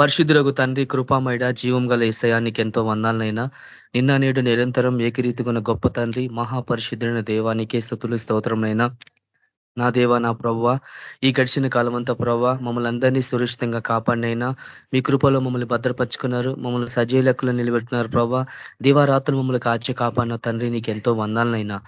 పరిశుద్ధులకు తండ్రి కృపామైడ జీవం గల ఈసయానికి ఎంతో వందాలనైనా. నిన్న నేడు నిరంతరం ఏకరీతిగున్న గొప్ప తండ్రి మహాపరిశుద్ధులైన దేవానికే స్థుతులు స్తోత్రంనైనా నా దేవ నా ప్రవ్వ ఈ గడిచిన కాలం అంతా ప్రవ్వ మమ్మల్ని అందరినీ సురక్షితంగా కాపాడినైనా. మీ కృపలో మమ్మల్ని భద్రపరుచుకున్నారు మమ్మల్ని సజీవ లెక్కలు నిలబెట్టినారు ప్రవ్వ. దివారాత్రులు మమ్మల్ని కాచి కాపాడిన తండ్రి నీకు ఎంతో వందాలనైనా.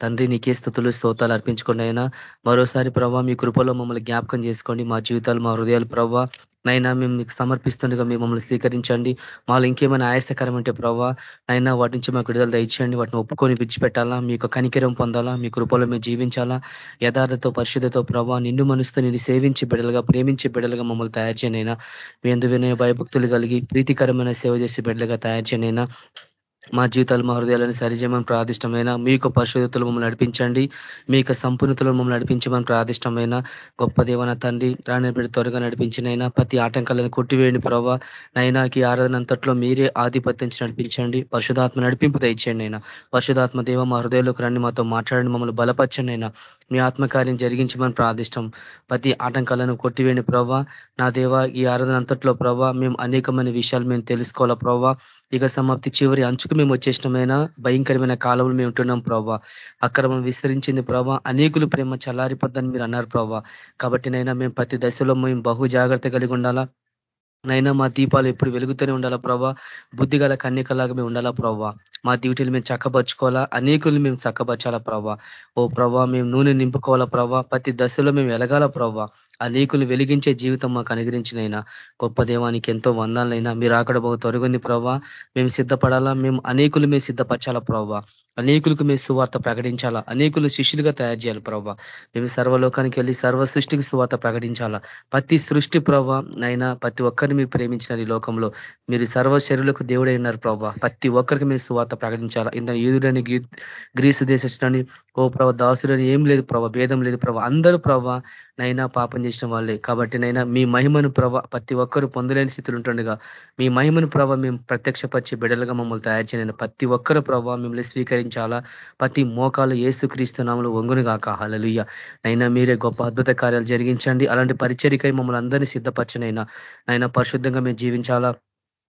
తండ్రి నీకే స్థుతులు స్తోతాలు అర్పించుకోండి అయినా మరోసారి ప్రభావ మీ కృపలో మమ్మల్ని జ్ఞాపకం చేసుకోండి. మా జీవితాలు మా హృదయాలు ప్రభావ నైనా మేము మీకు సమర్పిస్తుండగా మీరు మమ్మల్ని స్వీకరించండి. మాలో ఇంకేమైనా ఆయాసకరం అంటే ప్రభావ నైనా వాటి నుంచి మాకు విడుదల దయచేయండి. వాటిని ఒప్పుకొని విడిచిపెట్టాలా? మీకు కనికిరం పొందాలా? మీ కృపలో మేము జీవించాలా? యథార్థతో పరిశుద్ధతో ప్రభావ నిన్ను మనసుతో నిన్ను సేవించి బిడలుగా ప్రేమించి బిడలుగా మమ్మల్ని తయారు చేయనైనా మీ ఎందు వినయ భయభక్తులు కలిగి ప్రీతికరమైన సేవ చేసి బిడ్డలుగా తయారు చేయనైనా మా జీవితాలు మా హృదయాలను సరిచేయమని ప్రాదిష్టమైన మీ యొక్క పరిశుద్ధతలు మమ్మల్ని నడిపించండి. మీ యొక్క సంపూర్ణతలు మమ్మల్ని నడిపించమని ప్రాదిష్టమైన గొప్ప దేవన తండ్రి రాణిబిడ్డ త్వరగా నడిపించినైనా ప్రతి ఆటంకాలను కొట్టివేయండి ప్రభావ నైనాకి ఆరాధన అంతట్లో మీరే ఆధిపత్యం నడిపించండి. పరిశుధాత్మ నడిపింపు దయచేయండి అయినా పరిశుధాత్మ దేవ మా హృదయంలోకి రండి మాతో మాట్లాడండి మమ్మల్ని బలపరచండి అయినా మీ ఆత్మకార్యం జరిగించమని ప్రార్థిష్టం. ప్రతి ఆటంకాలను కొట్టివేయండి ప్రభావ నా దేవ ఈ ఆరాధన అంతట్లో ప్రభావ మేము అనేకమైన విషయాలు మేము తెలుసుకోవాలా ప్రభావ యుగ సమాప్తి చివరి అంచుకు మేము వచ్చేసినమైన భయంకరమైన కాలంలో మేము ఉంటున్నాం ప్రభావ అక్రమం విస్తరించింది ప్రభావ అనేకులు ప్రేమ చల్లారిపోద్దని మీరు అన్నారు ప్రభావ కాబట్టి నైనా మేము ప్రతి దశలో మేము బహు జాగ్రత్త కలిగి ఉండాలా? నైనా మా దీపాలు ఎప్పుడు వెలుగుతూనే ఉండాలా ప్రభా? బుద్ధిగల కన్యకలాగా మేము ఉండాలా ప్రభావ మా డ్యూటీలు మేము చక్కపరచుకోవాలా? అనేకులు మేము చక్కపరచాలా ప్రభా? ఓ ప్రభా మేము నూనె నింపుకోవాలా ప్రభా? ప్రతి దశలో మేము ఎలగాల ప్రభా? అనేకులు వెలిగించే జీవితం మాకు అనుగ్రహించినైనా. గొప్ప దేవానికి ఎంతో వందాలైనా. మీరు అక్కడ బాగు తొలగింది ప్రవ్వా. మేము సిద్ధపడాలా? మేము అనేకులు మేము సిద్ధపరచాలా ప్రభావ అనేకులకు మేము సువార్త ప్రకటించాలా? అనేకులు శిష్యులుగా తయారు చేయాలి ప్రవ్వా. మేము సర్వలోకానికి వెళ్ళి సర్వ సృష్టికి సువార్త ప్రకటించాలా? ప్రతి సృష్టి ప్రభావ నైనా ప్రతి ఒక్కరిని మీరు ప్రేమించిన ఈ లోకంలో. మీరు సర్వ శరీరులకు దేవుడై ఉన్నారు ప్రవ్వా. ప్రతి ఒక్కరికి మీరు సువార్త ప్రకటించాలా? ఇంత యూదుడని గ్రీసు దేశని ఓ ప్రభ దాసుడని ఏం లేదు ప్రభ భేదం లేదు ప్రభ అందరూ ప్రభ నైనా పాపం చేసిన వాళ్ళే. కాబట్టి నైనా మీ మహిమను ప్రభ ప్రతి ఒక్కరు పొందలేని స్థితిలో ఉంటుండగా మీ మహిమను ప్రభ మేము ప్రత్యక్షపరిచి బిడ్డలుగా మమ్మల్ని తయారు చేయను ప్రతి ఒక్కరు ప్రభావ మిమ్మల్ని స్వీకరించాలా. ప్రతి మోకాలు ఏసుక్రీస్తునాములు వంగును కాక హలలుయ్య నైనా మీరే గొప్ప అద్భుత కార్యాలు జరిగించండి. అలాంటి పరిచరికై మమ్మల్ని అందరినీ సిద్ధపరచనైనా నైనా పరిశుద్ధంగా మేము జీవించాలా.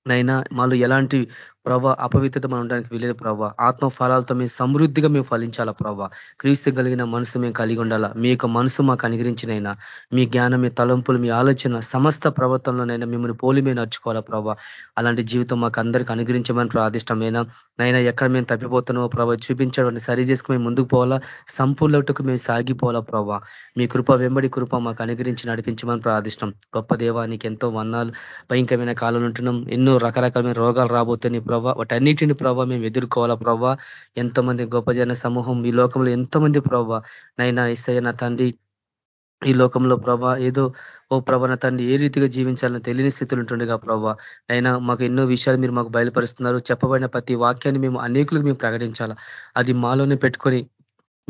నైనా మాలో ఎలాంటి ప్రభా అపవిత్రత మనం ఉండడానికి వీలేదు ప్రభావ ఆత్మ ఫలాలతో మేము సమృద్ధిగా మేము ఫలించాలా ప్రభావ క్రీస్తు కలిగిన మనసు మేము కలిగి ఉండాలా? మీ యొక్క మనసు మాకు అనుగ్రహించినైనా మీ జ్ఞానం మీ తలంపులు మీ ఆలోచన సమస్త ప్రవర్తనలోనైనా మిమ్మల్ని పోలి మేము నడుచుకోవాలా ప్రభావ అలాంటి జీవితం మాకు అందరికీ అనుగ్రహించమని ప్రాదిష్టమైనా నైనా ఎక్కడ మేము తప్పిపోతున్నామో ప్రభావ చూపించడం సరి చేసుకుని మేము ముందుకు పోవాలా? సంపూర్ణకు మేము సాగిపోవాలా ప్రభావ మీ కృప వెంబడి కృప మాకు అనుగ్రహించి నడిపించమని ప్రాదిష్టం గొప్ప దేవానికి ఎంతో వందాలు భయంకరమైన కాలంలో ఉంటున్నాం. ఎన్నో రకరకాలమైన రోగాలు రాబోతున్నాయి ప్రభావ వాటన్నిటిని ప్రభావ మేము ఎదుర్కోవాలా ప్రభావ ఎంతమంది గొప్ప జన సమూహం ఈ లోకంలో ఎంతమంది ప్రభావ నైనా ఇస్తయ్య నా తండ్రి ఈ లోకంలో ప్రభా ఏదో ఓ ప్రభన తండ్రి ఏ రీతిగా జీవించాలని తెలియని స్థితులు ఉంటుండగా ప్రభావ అయినా మాకు ఎన్నో విషయాలు మీరు మాకు బయలుపరుస్తున్నారు. చెప్పబడిన ప్రతి వాక్యాన్ని మేము అనేకులకు మేము ప్రకటించాలా. అది మాలోనే పెట్టుకొని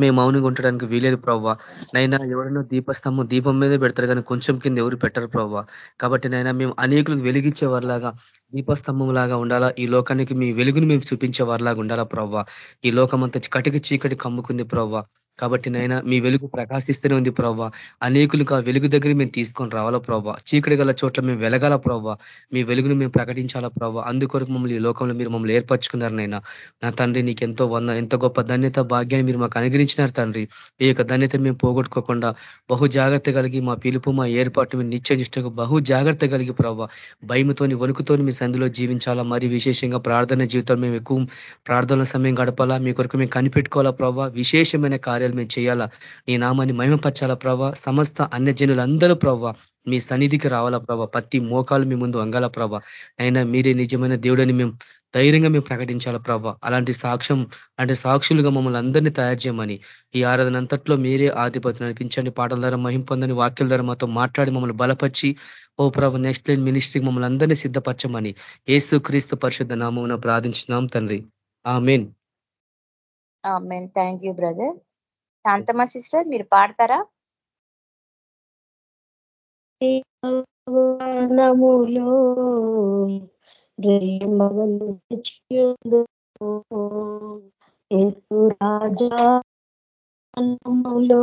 మేము మౌనంగా ఉండడానికి వీలేదు ప్రవ్వ. నైనా ఎవరైనా దీపస్తంభం దీపం మీద పెడతారు కానీ కొంచెం కింద ఎవరు పెట్టరు ప్రవ్వ. కాబట్టి నైనా మేము అనేకులకు వెలిగించే వారిలాగా దీపస్తంభం లాగా ఉండాలా? ఈ లోకానికి మీ వెలుగుని మేము చూపించే వారిలాగా ఉండాలా ప్రవ్వ? ఈ లోకం అంతా కటికి చీకటి కమ్ముకుంది ప్రవ్వ. కాబట్టి నైనా మీ వెలుగు ప్రకాశిస్తూనే ఉంది ప్రవ్వ. అనేకులకు ఆ వెలుగు దగ్గర మేము తీసుకొని రావాలా ప్రవ్వ. చీకటి గల చోట్ల మేము వెలగాల ప్రవ్వ. మీ వెలుగును మేము ప్రకటించాలా ప్రవ్వ. అందుకొరకు మమ్మల్ని ఈ లోకంలో మీరు మమ్మల్ని ఏర్పరచుకున్నారు నైనా నా తండ్రి నీకు ఎంతో వంద ఎంత గొప్ప ధన్యత భాగ్యాన్ని మీరు మాకు అనుగ్రహించినారు తండ్రి. ఈ యొక్క ధన్యత మేము పోగొట్టుకోకుండా బహు జాగ్రత్త కలిగి మా పిలుపు మా ఏర్పాటు మీరు నిత్య బహు జాగ్రత్త కలిగి ప్రవ్వ. భయముతోని వణుకుతోని మీ సంధిలో జీవించాలా. మరి విశేషంగా ప్రార్థన జీవితం మేము ఎక్కువ ప్రార్థన సమయం గడపాలా. మీ కొరకు మేము కనిపెట్టుకోవాలా ప్రవ్వ. విశేషమైన కార్యాలు కార్యాలు మేము చేయాలా? నీ నామాన్ని మహిమపరచాలా ప్రభావ సమస్త అన్యజనులందరూ ప్రభావ మీ సన్నిధికి రావాలా ప్రభావ ప్రతి మోకాలు మీ ముందు అంగాల ప్రభ? అయినా మీరే నిజమైన దేవుడని మేము ధైర్యంగా మేము ప్రకటించాలా ప్రభావ అలాంటి సాక్ష్యం అంటే సాక్షులుగా మమ్మల్ని అందరినీ తయారు చేయమని ఈ ఆరాధన అంతట్లో మీరే ఆధిపత్యం అనిపించండి పాటల ద్వారా మహింపొందని వాక్యాల ద్వారా మాతో మాట్లాడి మమ్మల్ని బలపరిచి ఓ ప్రభు నెక్స్ట్ లైన్ మినిస్ట్రీకి మమ్మల్ని అందరినీ సిద్ధపరచమని ఏసు క్రీస్తు పరిశుద్ధ నామమున ప్రార్థించినాం తండ్రి. Amen thank you brother. Shanthamma sister మీరు పాడతారా నములో రాజా నములో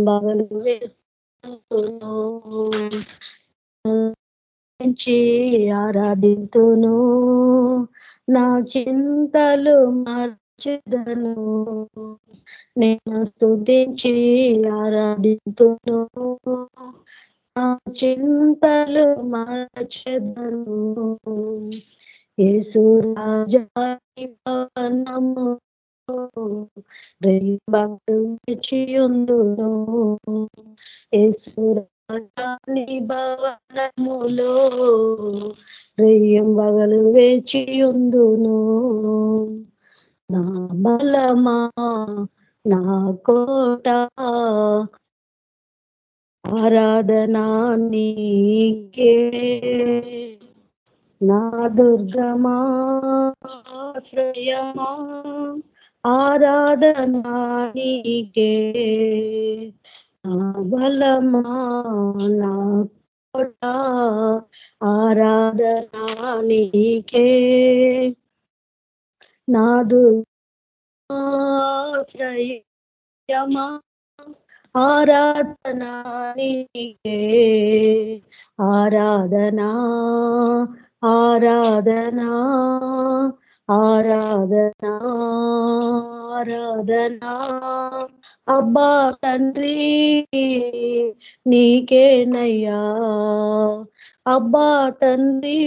మగలు స్తుతించి ఆరాధింతును నా చింతలు మార్చెదను నేను స్థుతించి ఆరాధితును. నా చింతలు మార్చెదను. యేసు రాజాని చియుందును. భక్తియుందును భవనములో రెయ్యం బగలు వేచియుందును. నా బలమా నా కోట. ఆరాధనా నీకే నా దుర్గమా ఆశ్రయమా ఆరాధనా నీకే నా బలమా నా కోట. ఆరాధనా నీకే నాదు దుర్గాశ్రయమా ఆరాధనా ఆరాధనా ఆరాధనా ఆరాధనా ఆరాధనా. అబ్బా తండ్రి నీకేనయ్యా. అబ్బా తండ్రి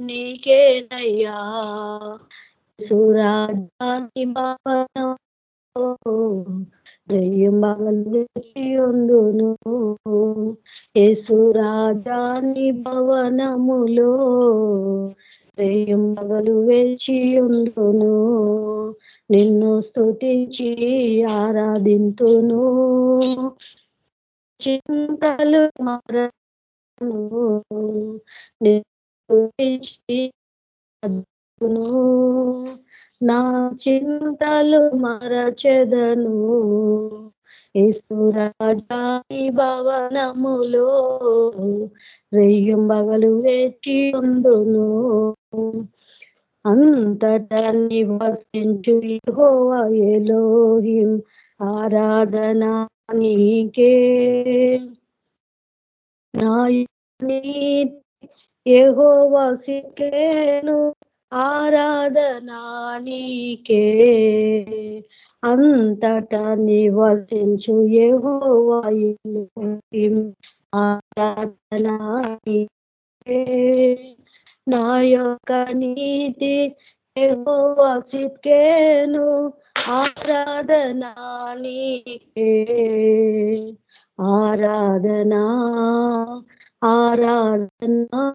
నీకేనయ్యా. సురాజాని భవనం యేసురాజాని భవనములో. మగలు వేచి నిన్ను స్తుతించి ఆరాధింతును. చింతలు మర నా చింతలు మరచెదను. ఇసురాజాని భవనములో రెయ్యం బగలు వేచి ఉందును అంతట నివసించు హోవా ఎలోహిం. ఆరాధన నీకే. యహోవా సికేను ఆరాధనా నీకే అంతట నివసించు యహోవా ఆరాధనా నీకే నా యొక్క నీతి యహోవా సికేను ఆరాధనా నీకే ఆరాధనా ఆరాధనా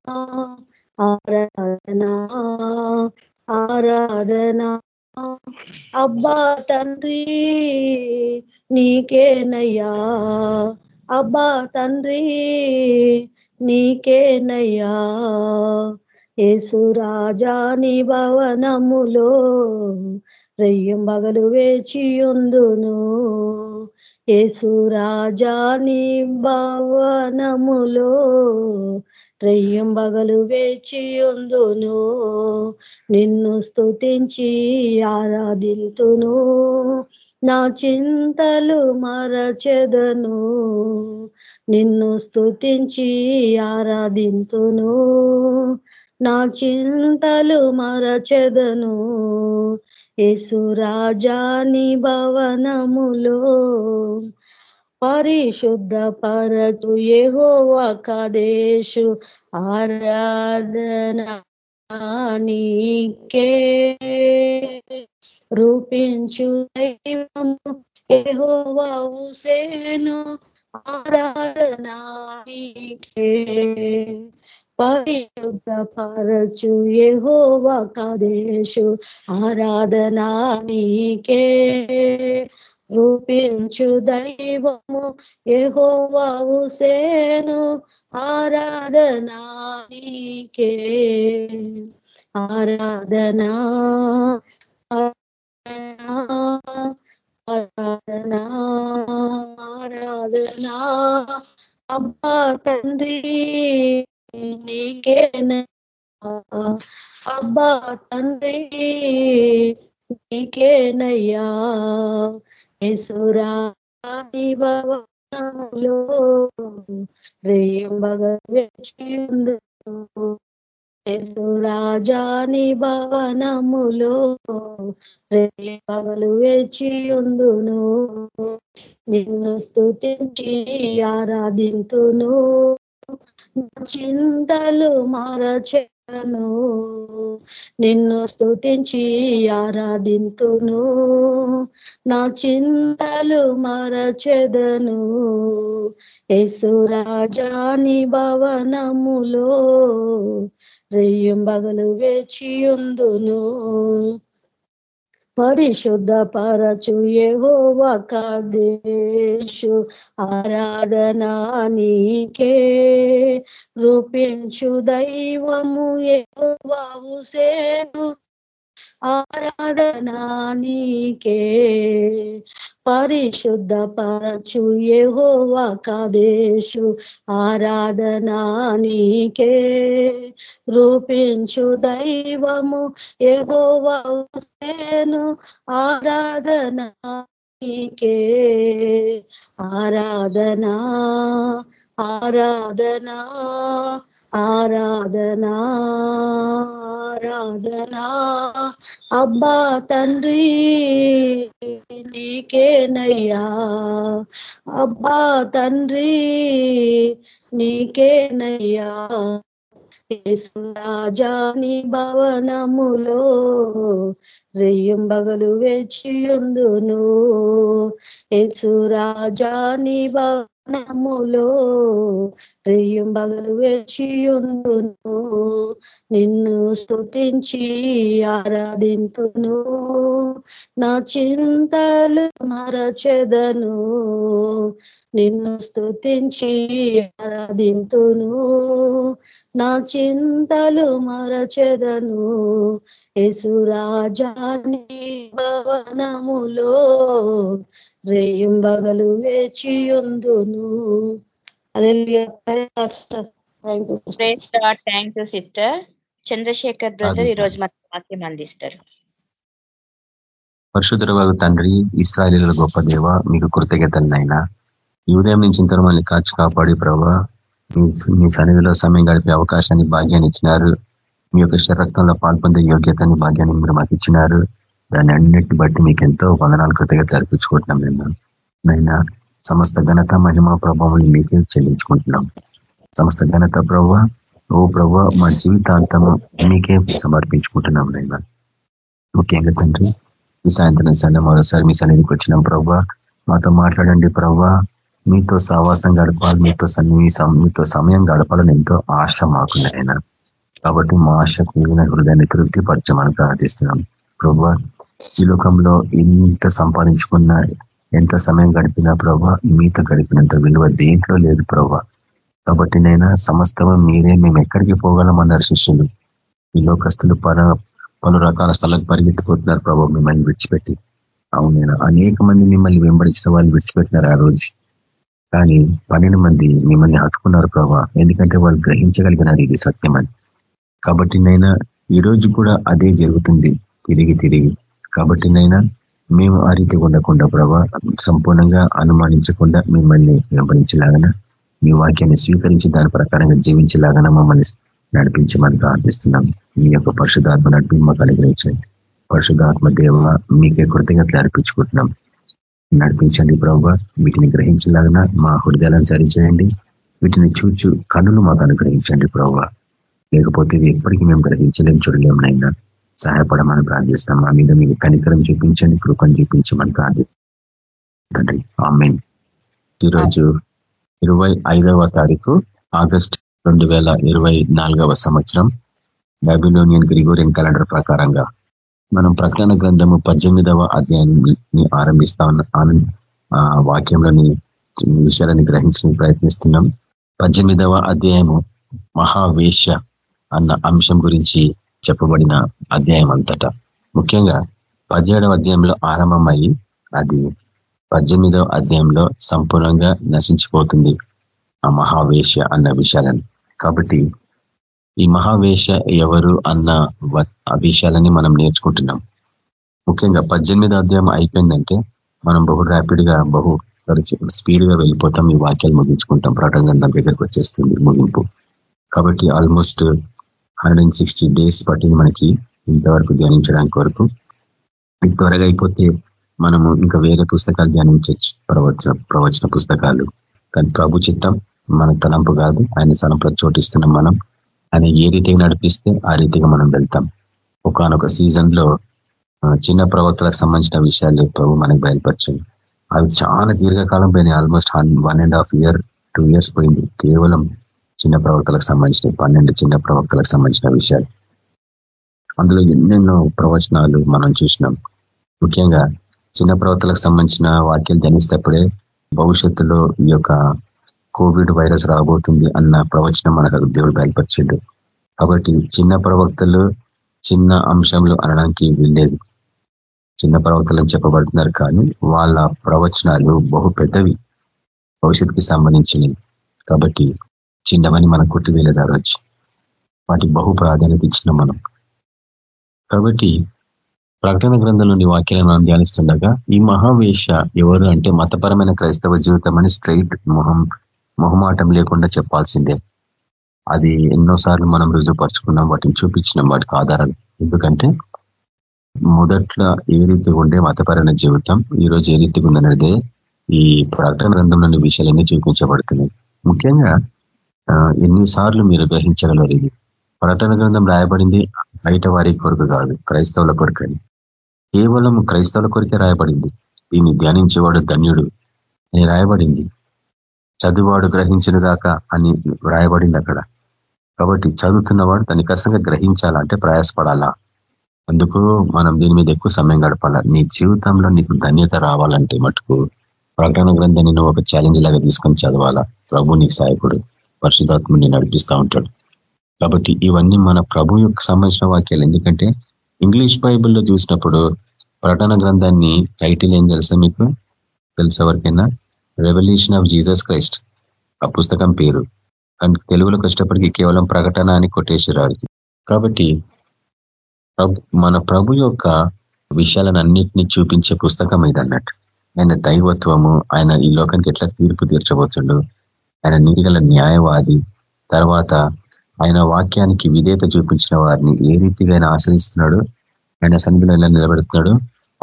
ఆరాధనా ఆరాధనా. అబ్బా తండ్రి నీకేనయ్యా. అబ్బా తండ్రి నీకేనయ్యా. యేసురాజాని భవనములో రెయ్యం బగలు వేచి ఉందును యేసురాజాని భవనములో రెయ్యం బగలు వేచి నిన్ను స్తుతించి ఆరాధింతును. నా చింతలు మరచెదను. నిన్ను స్తుతించి ఆరాధింతును. నా చింతలు మరచెదను. యేసురాజాని భవనములో పరిశుద్ధ పరచు ఏహోవా కదేశు ఆరాధన నీకే రూపించు దైవము ఏహోవా ఉసేను నీకే పరిశుద్ధ పరచు ఏహోవా కదేశు నీకే రూపించు దైవము ఏహోవావు సేను ఆరాధనా నీకే. ఆరాధనా ఆరాధనా ఆరాధనా అబ్బా తండ్రి. నీకే అబ్బా తండ్రి నీకేనయ్యా యసురాని భవ భవనములో రేయంబగ వేచియుందును భవనములో రే పగలు వేచియుందును. నిన్ను స్థుతించి ఆరాధింతును. చింతలు మరచను. నిన్ను స్థుతించి ఆరాధింతును. నా చింతలు మరచెదను. యసురాజాని భవనములో రెయ్యం బగలు వేచియుందును. పరిశుద్ధ పరచు ఏహోవా కాదేశు. ఆరాధనా నీకే. రూపించు దైవము ఏహోవావు సేను ఆరాధనా నీకే. పరిశుద్ధ పరచు ఏహోవా కాదేశు ఆరాధనా నీకే. రూపించు దైవము ఏహోవాను ఆరాధనా నీకే. ఆరాధనా ఆరాధనా ఆరాధనా ఆరాధనా అబ్బా తండ్రి నీకేనయ్యా అబ్బా తండ్రి నీకేనయ్యా రాజాని భవనములో రెయ్యం బగలు వేచియుందును యేసు రాజాని భవ రెయ్యం బగలు వేచియుందును నిన్ను స్తుతించి ఆరాధింతును. నా చింతలు మరచెదను నిన్ను స్తుతించి ఆరాధింతును. నా చింతలు మరచెదను యసురాజాని భవనములో రేయింబగలు వేచియుందును. Thank you sister Chandrashekar brother ఈ రోజు మన వాక్యం అందిస్తారు. పరశుధర తండ్రి ఇస్రాయలీల గొప్ప దేవ మీకు కృతజ్ఞతలనైనా. ఈ ఉదయం నుంచి ఇంకా మళ్ళీ కాచి కాపాడి ప్రభా మీ సన్నిధిలో సమయం గడిపే అవకాశాన్ని భాగ్యాన్ని ఇచ్చినారు. మీ యొక్క శరక్తంలో పాల్పొందే యోగ్యతని భాగ్యాన్ని మీరు మాకు ఇచ్చినారు. దాన్ని అన్నిటిని బట్టి మీకు ఎంతో వందనాలు కృతజ్ఞత అర్పించుకుంటున్నాం మేము. నైనా సమస్త ఘనత మహిమా ప్రభావం మీకే చెల్లించుకుంటున్నాం. సమస్త ఘనత ప్రభు ఓ ప్రభు మా జీవితాంతము మీకే సమర్పించుకుంటున్నాం నైనా ముఖ్యంగా తండ్రి ఈ సాయంత్రం సరే మరోసారి మీ సన్నిధికి వచ్చినాం ప్రభావ. మాతో మాట్లాడండి ప్రభావ. మీతో సహవాసం గడపాలి మీతో సన్నివేశం మీతో సమయం గడపాలని ఎంతో ఆశ మాకున్నాయన కాబట్టి మా ఆశకు మిగిలిన హృదయాన్ని తృప్తిపరచమని ప్రార్థిస్తున్నాం. ప్రభు ఈ లోకంలో ఎంత సంపాదించుకున్నా ఎంత సమయం గడిపినా ప్రభా మీతో గడిపినంత విలువ దేంట్లో లేదు ప్రభా. కాబట్టి నైనా సమస్తము మీరే మేము ఎక్కడికి పోగలమన్నారు శిష్యులు. ఈ లోకస్తులు పర పలు రకాల స్థలాలకు పరిగెత్తుకుంటున్నారు ప్రభావ మిమ్మల్ని విడిచిపెట్టి. అవునైనా అనేక మంది మిమ్మల్ని వెంబడించిన వాళ్ళు విడిచిపెట్టినారు ఆ రోజు. కానీ పన్నెండు మంది మిమ్మల్ని హత్తుకున్నారు ప్రభా ఎందుకంటే వాళ్ళు గ్రహించగలిగినారు ఇది సత్యం అని. కాబట్టి నైనా ఈ రోజు కూడా అదే జరుగుతుంది. తిరిగి తిరిగి. కాబట్టి నైనా మేము ఆ రీతి ఉండకుండా ప్రభా సంపూర్ణంగా అనుమానించకుండా మిమ్మల్ని వెంబడించలాగన మీ వాక్యాన్ని స్వీకరించి దాని ప్రకారంగా జీవించలాగన మమ్మల్ని నడిపించమని ప్రార్థిస్తున్నాం. మీ యొక్క పరిశుధాత్మ నడిపి మాకు అనుగ్రహించండి. పరిశుధాత్మ దేవ మీకే కృతజ్ఞతలు అర్పించుకుంటున్నాం. నడిపించండి ప్రభావ వీటిని గ్రహించలాగిన మా హృదయాలను సరిచేయండి. వీటిని చూచు కనులు మాకు అనుగ్రహించండి ప్రభావ లేకపోతే ఎప్పటికీ మేము గ్రహించలేం చూడలేం నైనా సహాయపడమని ప్రార్థిస్తున్నాం మా మీద మీకు కనికరం చూపించండి కృపను చూపించమని ప్రార్థిస్తుంది ఆమెన్. ఈరోజు ఇరవై ఐదవ తారీఖు ఆగస్ట్ రెండు వేల ఇరవై నాలుగవ సంవత్సరం బైబిలోనియన్ గ్రిగోరియన్ క్యాలెండర్ ప్రకారంగా మనం ప్రకటన గ్రంథము పద్దెనిమిదవ అధ్యాయాన్ని ఆరంభిస్తా ఉన్న వాక్యంలోని విషయాలని గ్రహించడానికి ప్రయత్నిస్తున్నాం. పద్దెనిమిదవ అధ్యాయము మహావేష అన్న అంశం గురించి చెప్పబడిన అధ్యాయం అంతటా ముఖ్యంగా పదిహేడవ అధ్యాయంలో ఆరంభమయ్యి అది పద్దెనిమిదవ అధ్యాయంలో సంపూర్ణంగా నశించిపోతుంది. ఆ మహావేష అన్న విషయాలను. కాబట్టి ఈ మహావేష ఎవరు అన్న విషయాలని మనం నేర్చుకుంటున్నాం. ముఖ్యంగా పద్దెనిమిది అధ్యాయం అయిపోయిందంటే మనం బహు ర్యాపిడ్గా బహు స్పీడ్గా వెళ్ళిపోతాం ఈ వాక్యాలు ముగించుకుంటాం ప్రకటన దగ్గరికి వచ్చేస్తుంది ముగింపు. కాబట్టి ఆల్మోస్ట్ హండ్రెడ్ డేస్ పట్టింది మనకి ఇంతవరకు ధ్యానించడానికి వరకు. ఇది త్వరగా అయిపోతే మనము ఇంకా వేరే పుస్తకాలు ధ్యానించవచ్చు ప్రవచన ప్రవచన పుస్తకాలు. కానీ ప్రభు చిత్తం మన తలంపు కాదు ఆయన తలంపులో చోటిస్తున్నాం మనం. ఆయన ఏ రీతిగా నడిపిస్తే ఆ రీతిగా మనం వెళ్తాం. ఒకనొక సీజన్లో చిన్న ప్రవక్తలకు సంబంధించిన విషయాలు ప్రభు మనకి బయలుపరచండి. అవి చాలా దీర్ఘకాలం పోయినాయి almost one and half year two years పోయింది. కేవలం చిన్న ప్రవక్తలకు సంబంధించిన పన్నెండు చిన్న ప్రవక్తలకు సంబంధించిన విషయాలు. అందులో ఎన్నెన్నో ప్రవచనాలు మనం చూసినాం. ముఖ్యంగా చిన్న ప్రవక్తలకు సంబంధించిన వాక్యాలు ధ్యానిస్తేప్పుడే భవిష్యత్తులో ఈ యొక్క కోవిడ్ వైరస్ రాబోతుంది అన్న ప్రవచనం మనకు దేవుడు బయలుపరిచిండు. కాబట్టి చిన్న ప్రవక్తలు చిన్న అంశంలో అనడానికి వీల్లేదు. చిన్న ప్రవక్తలు చెప్పబడుతున్నారు కానీ వాళ్ళ ప్రవచనాలు బహు పెద్దవి. భవిష్యత్తుకి సంబంధించినవి. కాబట్టి చిన్నవని మనం కొట్టివేలేదారొచ్చు వాటికి బహు ప్రాధాన్యత ఇచ్చిన మనం. కాబట్టి ప్రకటన గ్రంథంలోని వాక్యాలను మనం ధ్యానిస్తుండగా ఈ మహావేష ఎవరు అంటే మతపరమైన క్రైస్తవ జీవితం అని స్ట్రైట్ మొహం మొహమాటం లేకుండా చెప్పాల్సిందే. అది ఎన్నోసార్లు మనం రుజువుపరుచుకున్నాం వాటిని చూపించినాం వాటికి ఆధారాలు. ఎందుకంటే మొదట్లో ఏ రీతిగా ఉండే మతపరమైన జీవితం ఈరోజు ఏ రీతిగా ఉందనేదే ఈ ప్రకటన గ్రంథంలోని విషయాలన్నీ చూపించబడుతున్నాయి. ముఖ్యంగా ఎన్నిసార్లు మీరు గ్రహించగలరు ఇది? ప్రకటన గ్రంథం రాయబడింది బయట వారి కొరకు కాదు క్రైస్తవుల కొరకని కేవలం క్రైస్తవుల కొరికే రాయబడింది. దీన్ని ధ్యానించేవాడు ధన్యుడు అని రాయబడింది. చదువువాడు గ్రహించిన దాకా అని రాయబడింది అక్కడ. కాబట్టి చదువుతున్నవాడు దాన్ని కష్టంగా గ్రహించాలంటే ప్రయాసపడాలా? అందుకు మనం దీని మీద ఎక్కువ సమయం గడపాలా? నీ జీవితంలో నీకు ధన్యత రావాలంటే మటుకు ప్రకటన గ్రంథాన్ని నువ్వు ఒక ఛాలెంజ్ లాగా తీసుకొని చదవాలా? ప్రభు నీకు సహాయకుడు. పరిశుధాత్మని నడిపిస్తూ ఉంటాడు. కాబట్టి ఇవన్నీ మన ప్రభు యొక్క సంబంధించిన వాక్యాలు. ఎందుకంటే ఇంగ్లీష్ బైబిల్లో చూసినప్పుడు ప్రకటన గ్రంథాన్ని టైటిల్ ఏం తెలుసా మీకు? తెలుసా ఎవరికైనా? రెవల్యూషన్ ఆఫ్ జీసస్ క్రైస్ట్ ఆ పుస్తకం పేరు. కానీ తెలుగులో కష్టపడికి కేవలం ప్రకటన అని కొట్టేసారు కాబట్టి మన ప్రభు యొక్క విషయాలను చూపించే పుస్తకం ఇది అన్నట్టు. ఆయన దైవత్వము ఆయన ఈ లోకానికి ఎట్లా తీర్పు తీర్చబోతుండు ఆయన నీతిగల న్యాయవాది. తర్వాత ఆయన వాక్యానికి విధేత చూపించిన వారిని ఏ రీతిగా ఆయన ఆశ్రయిస్తున్నాడు? ఆయన సన్నిధిలో ఎలా నిలబెడుతున్నాడు?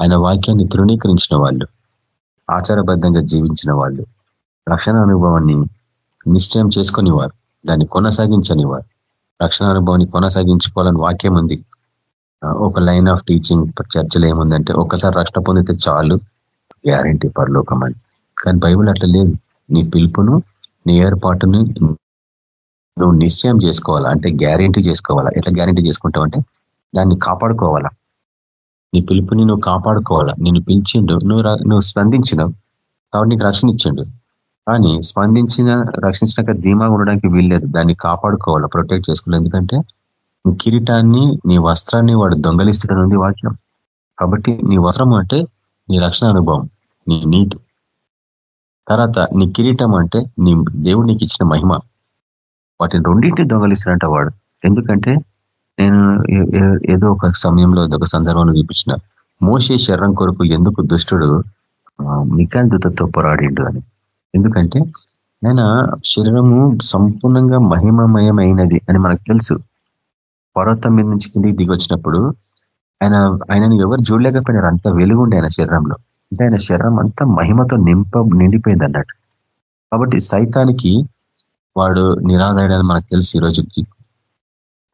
ఆయన వాక్యాన్ని తృణీకరించిన వాళ్ళు ఆచారబద్ధంగా జీవించిన వాళ్ళు రక్షణ అనుభవాన్ని నిశ్చయం చేసుకుని వారు దాన్ని కొనసాగించని వారు. రక్షణ అనుభవాన్ని కొనసాగించుకోవాలని వాక్యం ఉంది. ఒక లైన్ ఆఫ్ టీచింగ్ చర్చలు ఏముందంటే ఒకసారి రక్షణ పొందితే చాలు గ్యారంటీ పరలోకం అని. కానీ బైబుల్ అట్లా లేదు. నీ పిలుపును నీ ఏర్పాటుని నువ్వు నిశ్చయం చేసుకోవాలా? అంటే గ్యారంటీ చేసుకోవాలా? ఎట్లా గ్యారంటీ చేసుకుంటావు అంటే దాన్ని కాపాడుకోవాలా? నీ పిలుపుని నువ్వు కాపాడుకోవాలా? నిన్ను పిలిచిండు నువ్వు నువ్వు స్పందించినావు కాబట్టి నీకు రక్షణ ఇచ్చిండు. కానీ స్పందించిన రక్షించినాక ధీమా ఉండడానికి వీల్లేదు. దాన్ని కాపాడుకోవాలా? ప్రొటెక్ట్ చేసుకోవాలి? ఎందుకంటే కిరీటాన్ని నీ వస్త్రాన్ని వాడు దొంగలిస్తుడని ఉంది వాక్యం. కాబట్టి నీ వస్త్రం అంటే నీ రక్షణ అనుభవం నీ నీతి. తర్వాత నీ కిరీటం అంటే నీ దేవుడు నీకు ఇచ్చిన మహిమ. వాటిని రెండింటి దొంగలిస్తున్నట్ట వాడు. ఎందుకంటే నేను ఏదో ఒక సమయంలో ఒక సందర్భంలో చూపించిన. మోసే శరణం కొరకు ఎందుకు దుష్టుడు? మికాన్ పోరాడిండు అని. ఎందుకంటే ఆయన శరీరము సంపూర్ణంగా మహిమమయమైనది అని మనకు తెలుసు. పర్వతం మీద నుంచి కిందికి దిగొచ్చినప్పుడు ఆయన ఆయనను ఎవరు చూడలేకపోయినారు? అంత వెలుగుండే ఆయన శరీరంలో. అంటే ఆయన శరీరం అంతా మహిమతో నింప నిండిపోయింది అన్నట్టు కాబట్టి సైతానికి వాడు నిరాదాయడని మనకు తెలుసు ఈ రోజుకి.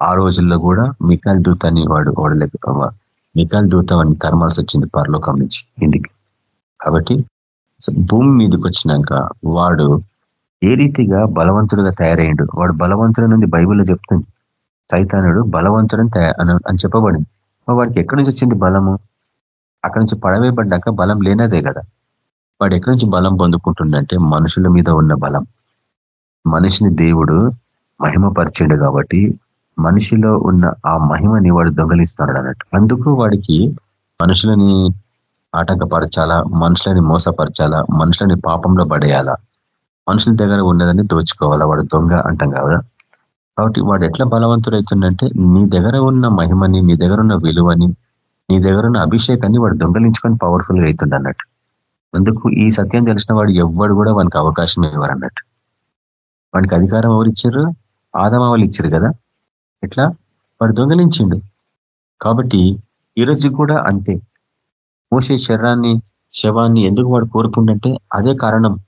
ఆ రోజుల్లో కూడా మికాల్ దూతాన్ని వాడు ఓడలేక మికాల్ దూత అని తరమాల్సి వచ్చింది పరలోకం నుంచి ఇందుకు. కాబట్టి భూమి మీదకి వచ్చినాక వాడు ఏ రీతిగా బలవంతుడుగా తయారయ్యాడు? వాడు బలవంతుడు నుండి బైబిల్లో చెప్తుంది. సైతానుడు బలవంతుడని అని చెప్పబడింది. వాడికి ఎక్కడి నుంచి వచ్చింది బలము? అక్కడి నుంచి పడవేయబడ్డాక బలం లేనదే కదా. వాడు ఎక్కడి నుంచి బలం పొందుకుంటుండంటే మనుషుల మీద ఉన్న బలం. మనిషిని దేవుడు మహిమపరిచిండు కాబట్టి మనిషిలో ఉన్న ఆ మహిమని వాడు దొంగలిస్తున్నాడు అన్నట్టు. అందుకు వాడికి మనుషులని ఆటంకపరచాలా మనుషులని మోసపరచాలా మనుషులని పాపంలో పడేయాలా? మనుషుల దగ్గర ఉన్నదని దోచుకోవాలా? వాడు దొంగ అంటాం కదా. కాబట్టి వాడు ఎట్లా బలవంతుడవుతుందంటే నీ దగ్గర ఉన్న మహిమని నీ దగ్గర ఉన్న విలువని నీ దగ్గర ఉన్న అభిషేకాన్ని వాడు దొంగలించుకొని పవర్ఫుల్గా అవుతుంది అన్నట్టు. అందుకు ఈ సత్యం తెలిసిన వాడు ఎవ్వడు కూడా వానికి అవకాశం ఇవ్వరన్నట్టు వానికి అధికారం ఎవరు ఇచ్చారు? ఆదమ వాళ్ళు ఇచ్చారు కదా? ఎట్లా? వాడు దొంగలించిండు. కాబట్టి ఈరోజు కూడా అంతే. మోసే శరీరాన్ని శవాన్ని ఎందుకు వాడు కోరుకుండంటే అదే కారణం.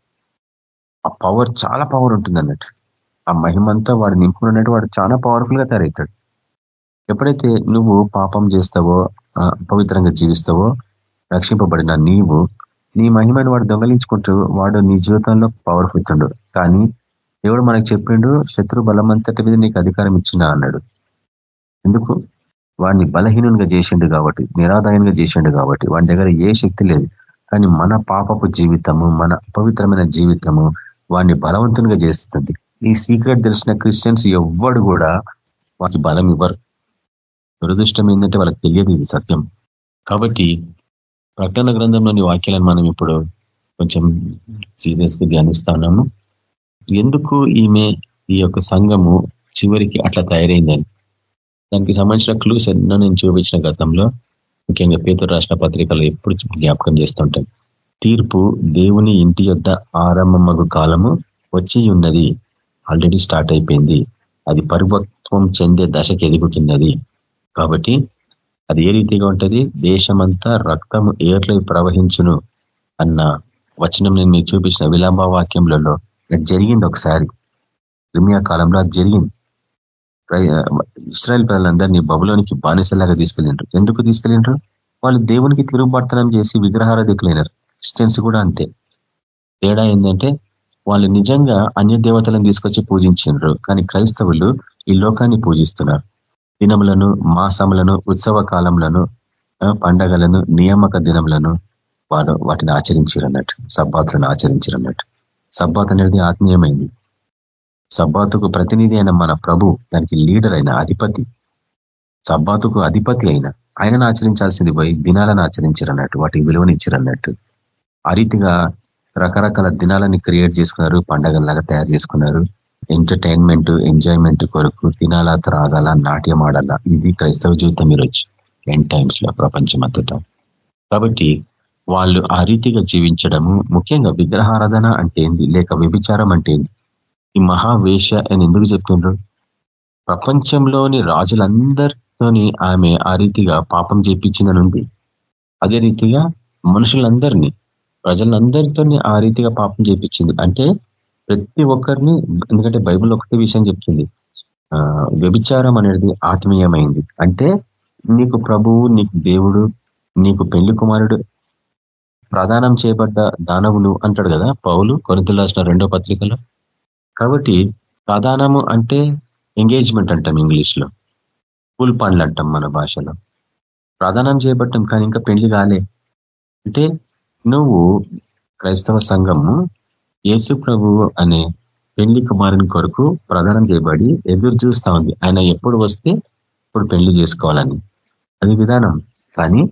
ఆ పవర్ చాలా పవర్ ఉంటుంది అన్నట్టు. ఆ మహిమంతా వాడు నింపుకున్నట్టు వాడు చాలా పవర్ఫుల్గా తయారవుతాడు. ఎప్పుడైతే నువ్వు పాపం చేస్తావో పవిత్రంగా జీవిస్తావో రక్షింపబడిన నీవు నీ మహిమను వాడు దొంగలించుకుంటూ వాడు నీ జీవితంలో పవర్ఫుల్ కానీ దేవుడు మనకు చెప్పిండు శత్రు బలమంతటి మీద నీకు అధికారం ఇచ్చిన అన్నాడు. ఎందుకు? వాడిని బలహీనంగా చేసిండు కాబట్టి నిరాదాయంగా చేసిండు కాబట్టి వాడి దగ్గర ఏ శక్తి లేదు. కానీ మన పాపపు జీవితము మన అపవిత్రమైన జీవితము వాడిని బలవంతునిగా చేస్తుంది. ఈ సీక్రెట్ తెలిసిన క్రిస్టియన్స్ ఎవ్వడు కూడా వాడికి బలం ఇవ్వరు. దురదృష్టం ఏంటంటే వాళ్ళకి తెలియదు ఇది సత్యం. కాబట్టి ప్రకటన గ్రంథంలోని వాక్యాలను మనం ఇప్పుడు కొంచెం సీరియస్గా ధ్యానిస్తున్నాము ఎందుకు ఈమె ఈ యొక్క సంఘము చివరికి అట్లా తయారైందని? దానికి సంబంధించిన క్లూస్ ఎన్నో నేను చూపించిన గతంలో. ముఖ్యంగా పేతురు రాష్ట్ర పత్రికలు ఎప్పుడు జ్ఞాపకం చేస్తుంటాం తీర్పు దేవుని ఇంటి యొద్ ఆరంభమగు కాలము వచ్చి ఉన్నది. ఆల్రెడీ స్టార్ట్ అయిపోయింది. అది పరిపక్వం చెందే దశకి ఎదుగుతున్నది. కాబట్టి అది ఏ రీతిగా ఉంటుంది? దేశమంతా రక్తము ఏర్లై ప్రవహించును అన్న వచనం నేను మీకు చూపించిన విలంబ వాక్యంలలో జరిగింది ఒకసారి. క్రిమియా కాలంలో అది జరిగింది. ఇస్రాయల్ ప్రజలందరినీ బబులోనికి బానిసలాగా తీసుకెళ్ళిండ్రు. ఎందుకు తీసుకెళ్ళిండ్రు? వాళ్ళు దేవునికి తిరుగుబర్తనం చేసి విగ్రహారధికులైనారు క్రిస్టియన్స్ కూడా అంతే. తేడా ఏంటంటే వాళ్ళు నిజంగా అన్య దేవతలను తీసుకొచ్చి పూజించారు కానీ క్రైస్తవులు ఈ లోకాన్ని పూజిస్తున్నారు. దినములను మాసములను ఉత్సవ కాలములను పండగలను నియామక దినములను వాడు వాటిని ఆచరించారు అన్నట్టు సబ్బాతులను ఆచరించారు అన్నట్టు సబ్బాత్ అనేది ఆత్మీయమైంది సబ్బాతుకు ప్రతినిధి అయిన మన ప్రభు దానికి లీడర్ అయిన అధిపతి. సబ్బాతుకు అధిపతి అయిన ఆయనను ఆచరించాల్సింది పోయి దినాలను ఆచరించారు అన్నట్టు వాటికి విలువనిచ్చారు అన్నట్టు ఆ రీతిగా రకరకాల దినాలని క్రియేట్ చేసుకున్నారు పండగల్లాగా తయారు చేసుకున్నారు. ఎంటర్టైన్మెంట్ ఎంజాయ్మెంట్ కొరకు తినాలా త్రాగాల నాట్యం ఆడాలా ఇది క్రైస్తవ జీవితం ఈరోజు. ఎన్ టైమ్స్లో ప్రపంచమంతటా. కాబట్టి వాళ్ళు ఆ రీతిగా జీవించడము ముఖ్యంగా విగ్రహారాధన అంటే ఏంది? లేక వ్యభిచారం అంటే ఏంది? ఈ మహావేష అని ఎందుకు చెప్తుండ్రు? ప్రపంచంలోని రాజులందరితోని ఆమె ఆ రీతిగా పాపం చేపించిందని ఉంది. అదే రీతిగా మనుషులందరినీ ప్రజలందరితో ఆ రీతిగా పాపం చేపించింది. అంటే ప్రతి ఒక్కరిని ఎందుకంటే బైబుల్ ఒకటే విషయం చెప్తుంది. వ్యభిచారం అనేది ఆత్మీయమైంది. అంటే నీకు ప్రభువు నీకు దేవుడు నీకు పెళ్ళి కుమారుడు ప్రదానం చేయబడ్డ దానవులు అంటాడు కదా పౌలు కొరింతలు రాసిన రెండో పత్రికలో. కాబట్టి ప్రధానము అంటే ఎంగేజ్మెంట్ అంటాం ఇంగ్లీష్లో. పూల్ పండ్లు అంటాం మన భాషలో. ప్రధానం చేయబడ్డం కానీ ఇంకా పెళ్ళి కాలే. అంటే నువ్వు క్రైస్తవ సంఘము యేసు ప్రభు అనే పెళ్ళి కుమారుని కొరకు ప్రధానం చేయబడి ఎదురు చూస్తా ఉంది. ఆయన ఎప్పుడు వస్తే ఇప్పుడు పెళ్ళి చేసుకోవాలని. అది విధానం. కానీ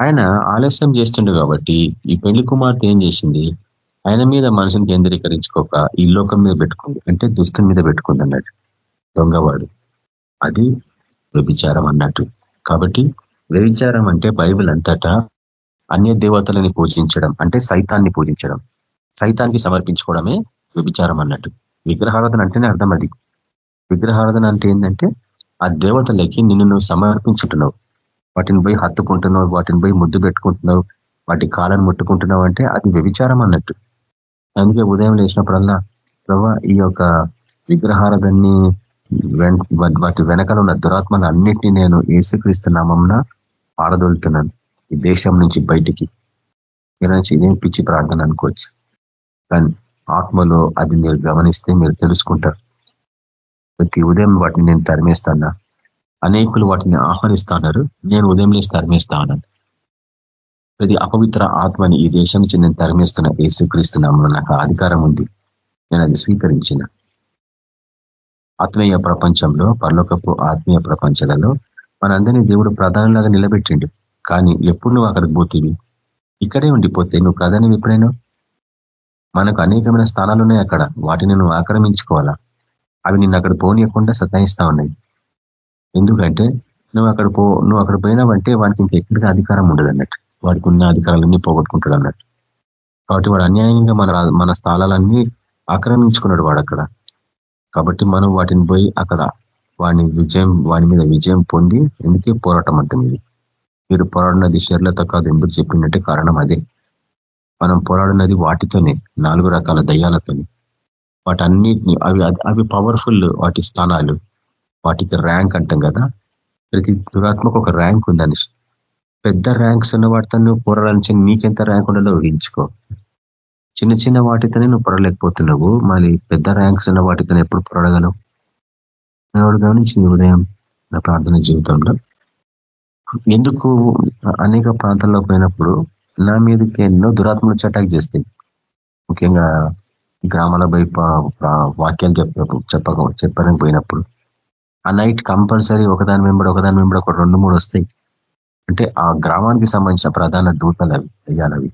ఆయన ఆలస్యం చేస్తుండే కాబట్టి ఈ పెళ్ళి కుమార్తె ఏం చేసింది? ఆయన మీద మనసుని కేంద్రీకరించుకోక ఈ లోకం మీద పెట్టుకుంది. అంటే దుస్తుని మీద పెట్టుకుంది అన్నట్టు. దొంగవాడు. అది వ్యభిచారం అన్నట్టు. కాబట్టి వ్యభిచారం అంటే బైబిల్ అంతటా అన్య దేవతలని పూజించడం. అంటే సైతాన్ని పూజించడం. సైతానికి సమర్పించుకోవడమే వ్యభిచారం అన్నట్టు. విగ్రహారాధన అంటేనే అర్థం అది. విగ్రహారాధన అంటే ఏంటంటే ఆ దేవతలకి నిన్ను నువ్వు సమర్పించుంటున్నావు. వాటిని పోయి హత్తుకుంటున్నావు వాటిని పోయి ముద్దు పెట్టుకుంటున్నావు వాటి కాలను ముట్టుకుంటున్నావు అంటే అది వ్యభిచారం అన్నట్టు. అందుకే ఉదయం లేచినప్పుడల్లా ప్రభా ఈ యొక్క విగ్రహారాధన్ని వాటి వెనకాల ఉన్న దురాత్మలు అన్నిటినీ నేను ఏసుక్రీస్తున్నామమ్న పారదోలుతున్నాను ఈ దేశం నుంచి బయటికి. నుంచి ఇదేం పిచ్చి ప్రార్థన అనుకోవచ్చు. కానీ ఆత్మలో అది మీరు గమనిస్తే మీరు తెలుసుకుంటారు. ప్రతి ఉదయం వాటిని నేను తరిమేస్తానా? అనేకులు వాటిని ఆహ్వానిస్తున్నారు నేను ఉదయం లేచి తరిమేస్తా ఉన్నాను ప్రతి అపవిత్ర ఆత్మని ఈ దేశం నుంచి నేను తరిమేస్తున్న ఏసుక్రీస్తున్నాము నాకు అధికారం ఉంది. నేను అది స్వీకరించిన. ఆత్మీయ ప్రపంచంలో పర్లోకపు ఆత్మీయ ప్రపంచాలలో మనందరినీ దేవుడు ప్రధానంలాగా నిలబెట్టిండు. కానీ ఎప్పుడు నువ్వు అక్కడికి పోతేవి? ఇక్కడే ఉండిపోతే నువ్వు ప్రధానం ఎప్పుడైనా? మనకు అనేకమైన స్థానాలు ఉన్నాయి అక్కడ. వాటిని నువ్వు ఆక్రమించుకోవాలా? అవి నిన్ను అక్కడ పోనీయకుండా సతాయిస్తా ఉన్నాయి. ఎందుకంటే నువ్వు అక్కడ పో నువ్వు అక్కడ పోయినావంటే ఇంకా ఇంకెక్కడికి అధికారం ఉండదు అన్నట్టు వాడికి ఉన్న అధికారాలన్నీ పోగొట్టుకుంటాడు అన్నట్టు. కాబట్టి వాడు అన్యాయంగా మన మన స్థానాలన్నీ ఆక్రమించుకున్నాడు వాడు అక్కడ. కాబట్టి మనం వాటిని పోయి అక్కడ వాడిని విజయం వాడి మీద విజయం పొంది ఎందుకే పోరాటం అంటుంది మీరు పోరాడినది షర్లతో కాదు ఎందుకు చెప్పిందంటే కారణం అదే. మనం పోరాడినది వాటితోనే నాలుగు రకాల దయ్యాలతోనే. వాటన్నిటిని అవి అవి పవర్ఫుల్ వాటి స్థానాలు. వాటికి ర్యాంక్ అంటాం కదా. ప్రతి దురాత్మకు ఒక ర్యాంక్ ఉందని. పెద్ద ర్యాంక్స్ ఉన్న వాటితో నువ్వు పోరాడాలని నీకెంత ర్యాంక్ ఉండాలో ఊహించుకో. చిన్న చిన్న వాటితోనే నువ్వు పొరలేకపోతున్నావు మళ్ళీ పెద్ద ర్యాంక్స్ ఉన్న వాటితో ఎప్పుడు పొరడగలవు? నేను గమనించింది ఉదయం నా ప్రార్థన జీవితంలో. ఎందుకు అనేక ప్రాంతాల్లో పోయినప్పుడు నా మీదకి ఎన్నో దురాత్మలు అటాక్ చేస్తాయి. ముఖ్యంగా గ్రామాల వైపు వాక్యాలు చెప్ప చెప్పక చెప్పడానికి పోయినప్పుడు. ఆ నైట్ కంపల్సరీ ఒకదాని వెంబడి ఒకదాని వెంబడి ఒక రెండు మూడు వస్తాయి. అంటే ఆ గ్రామానికి సంబంధించిన ప్రధాన దూతలు అవి అయ్యాలవి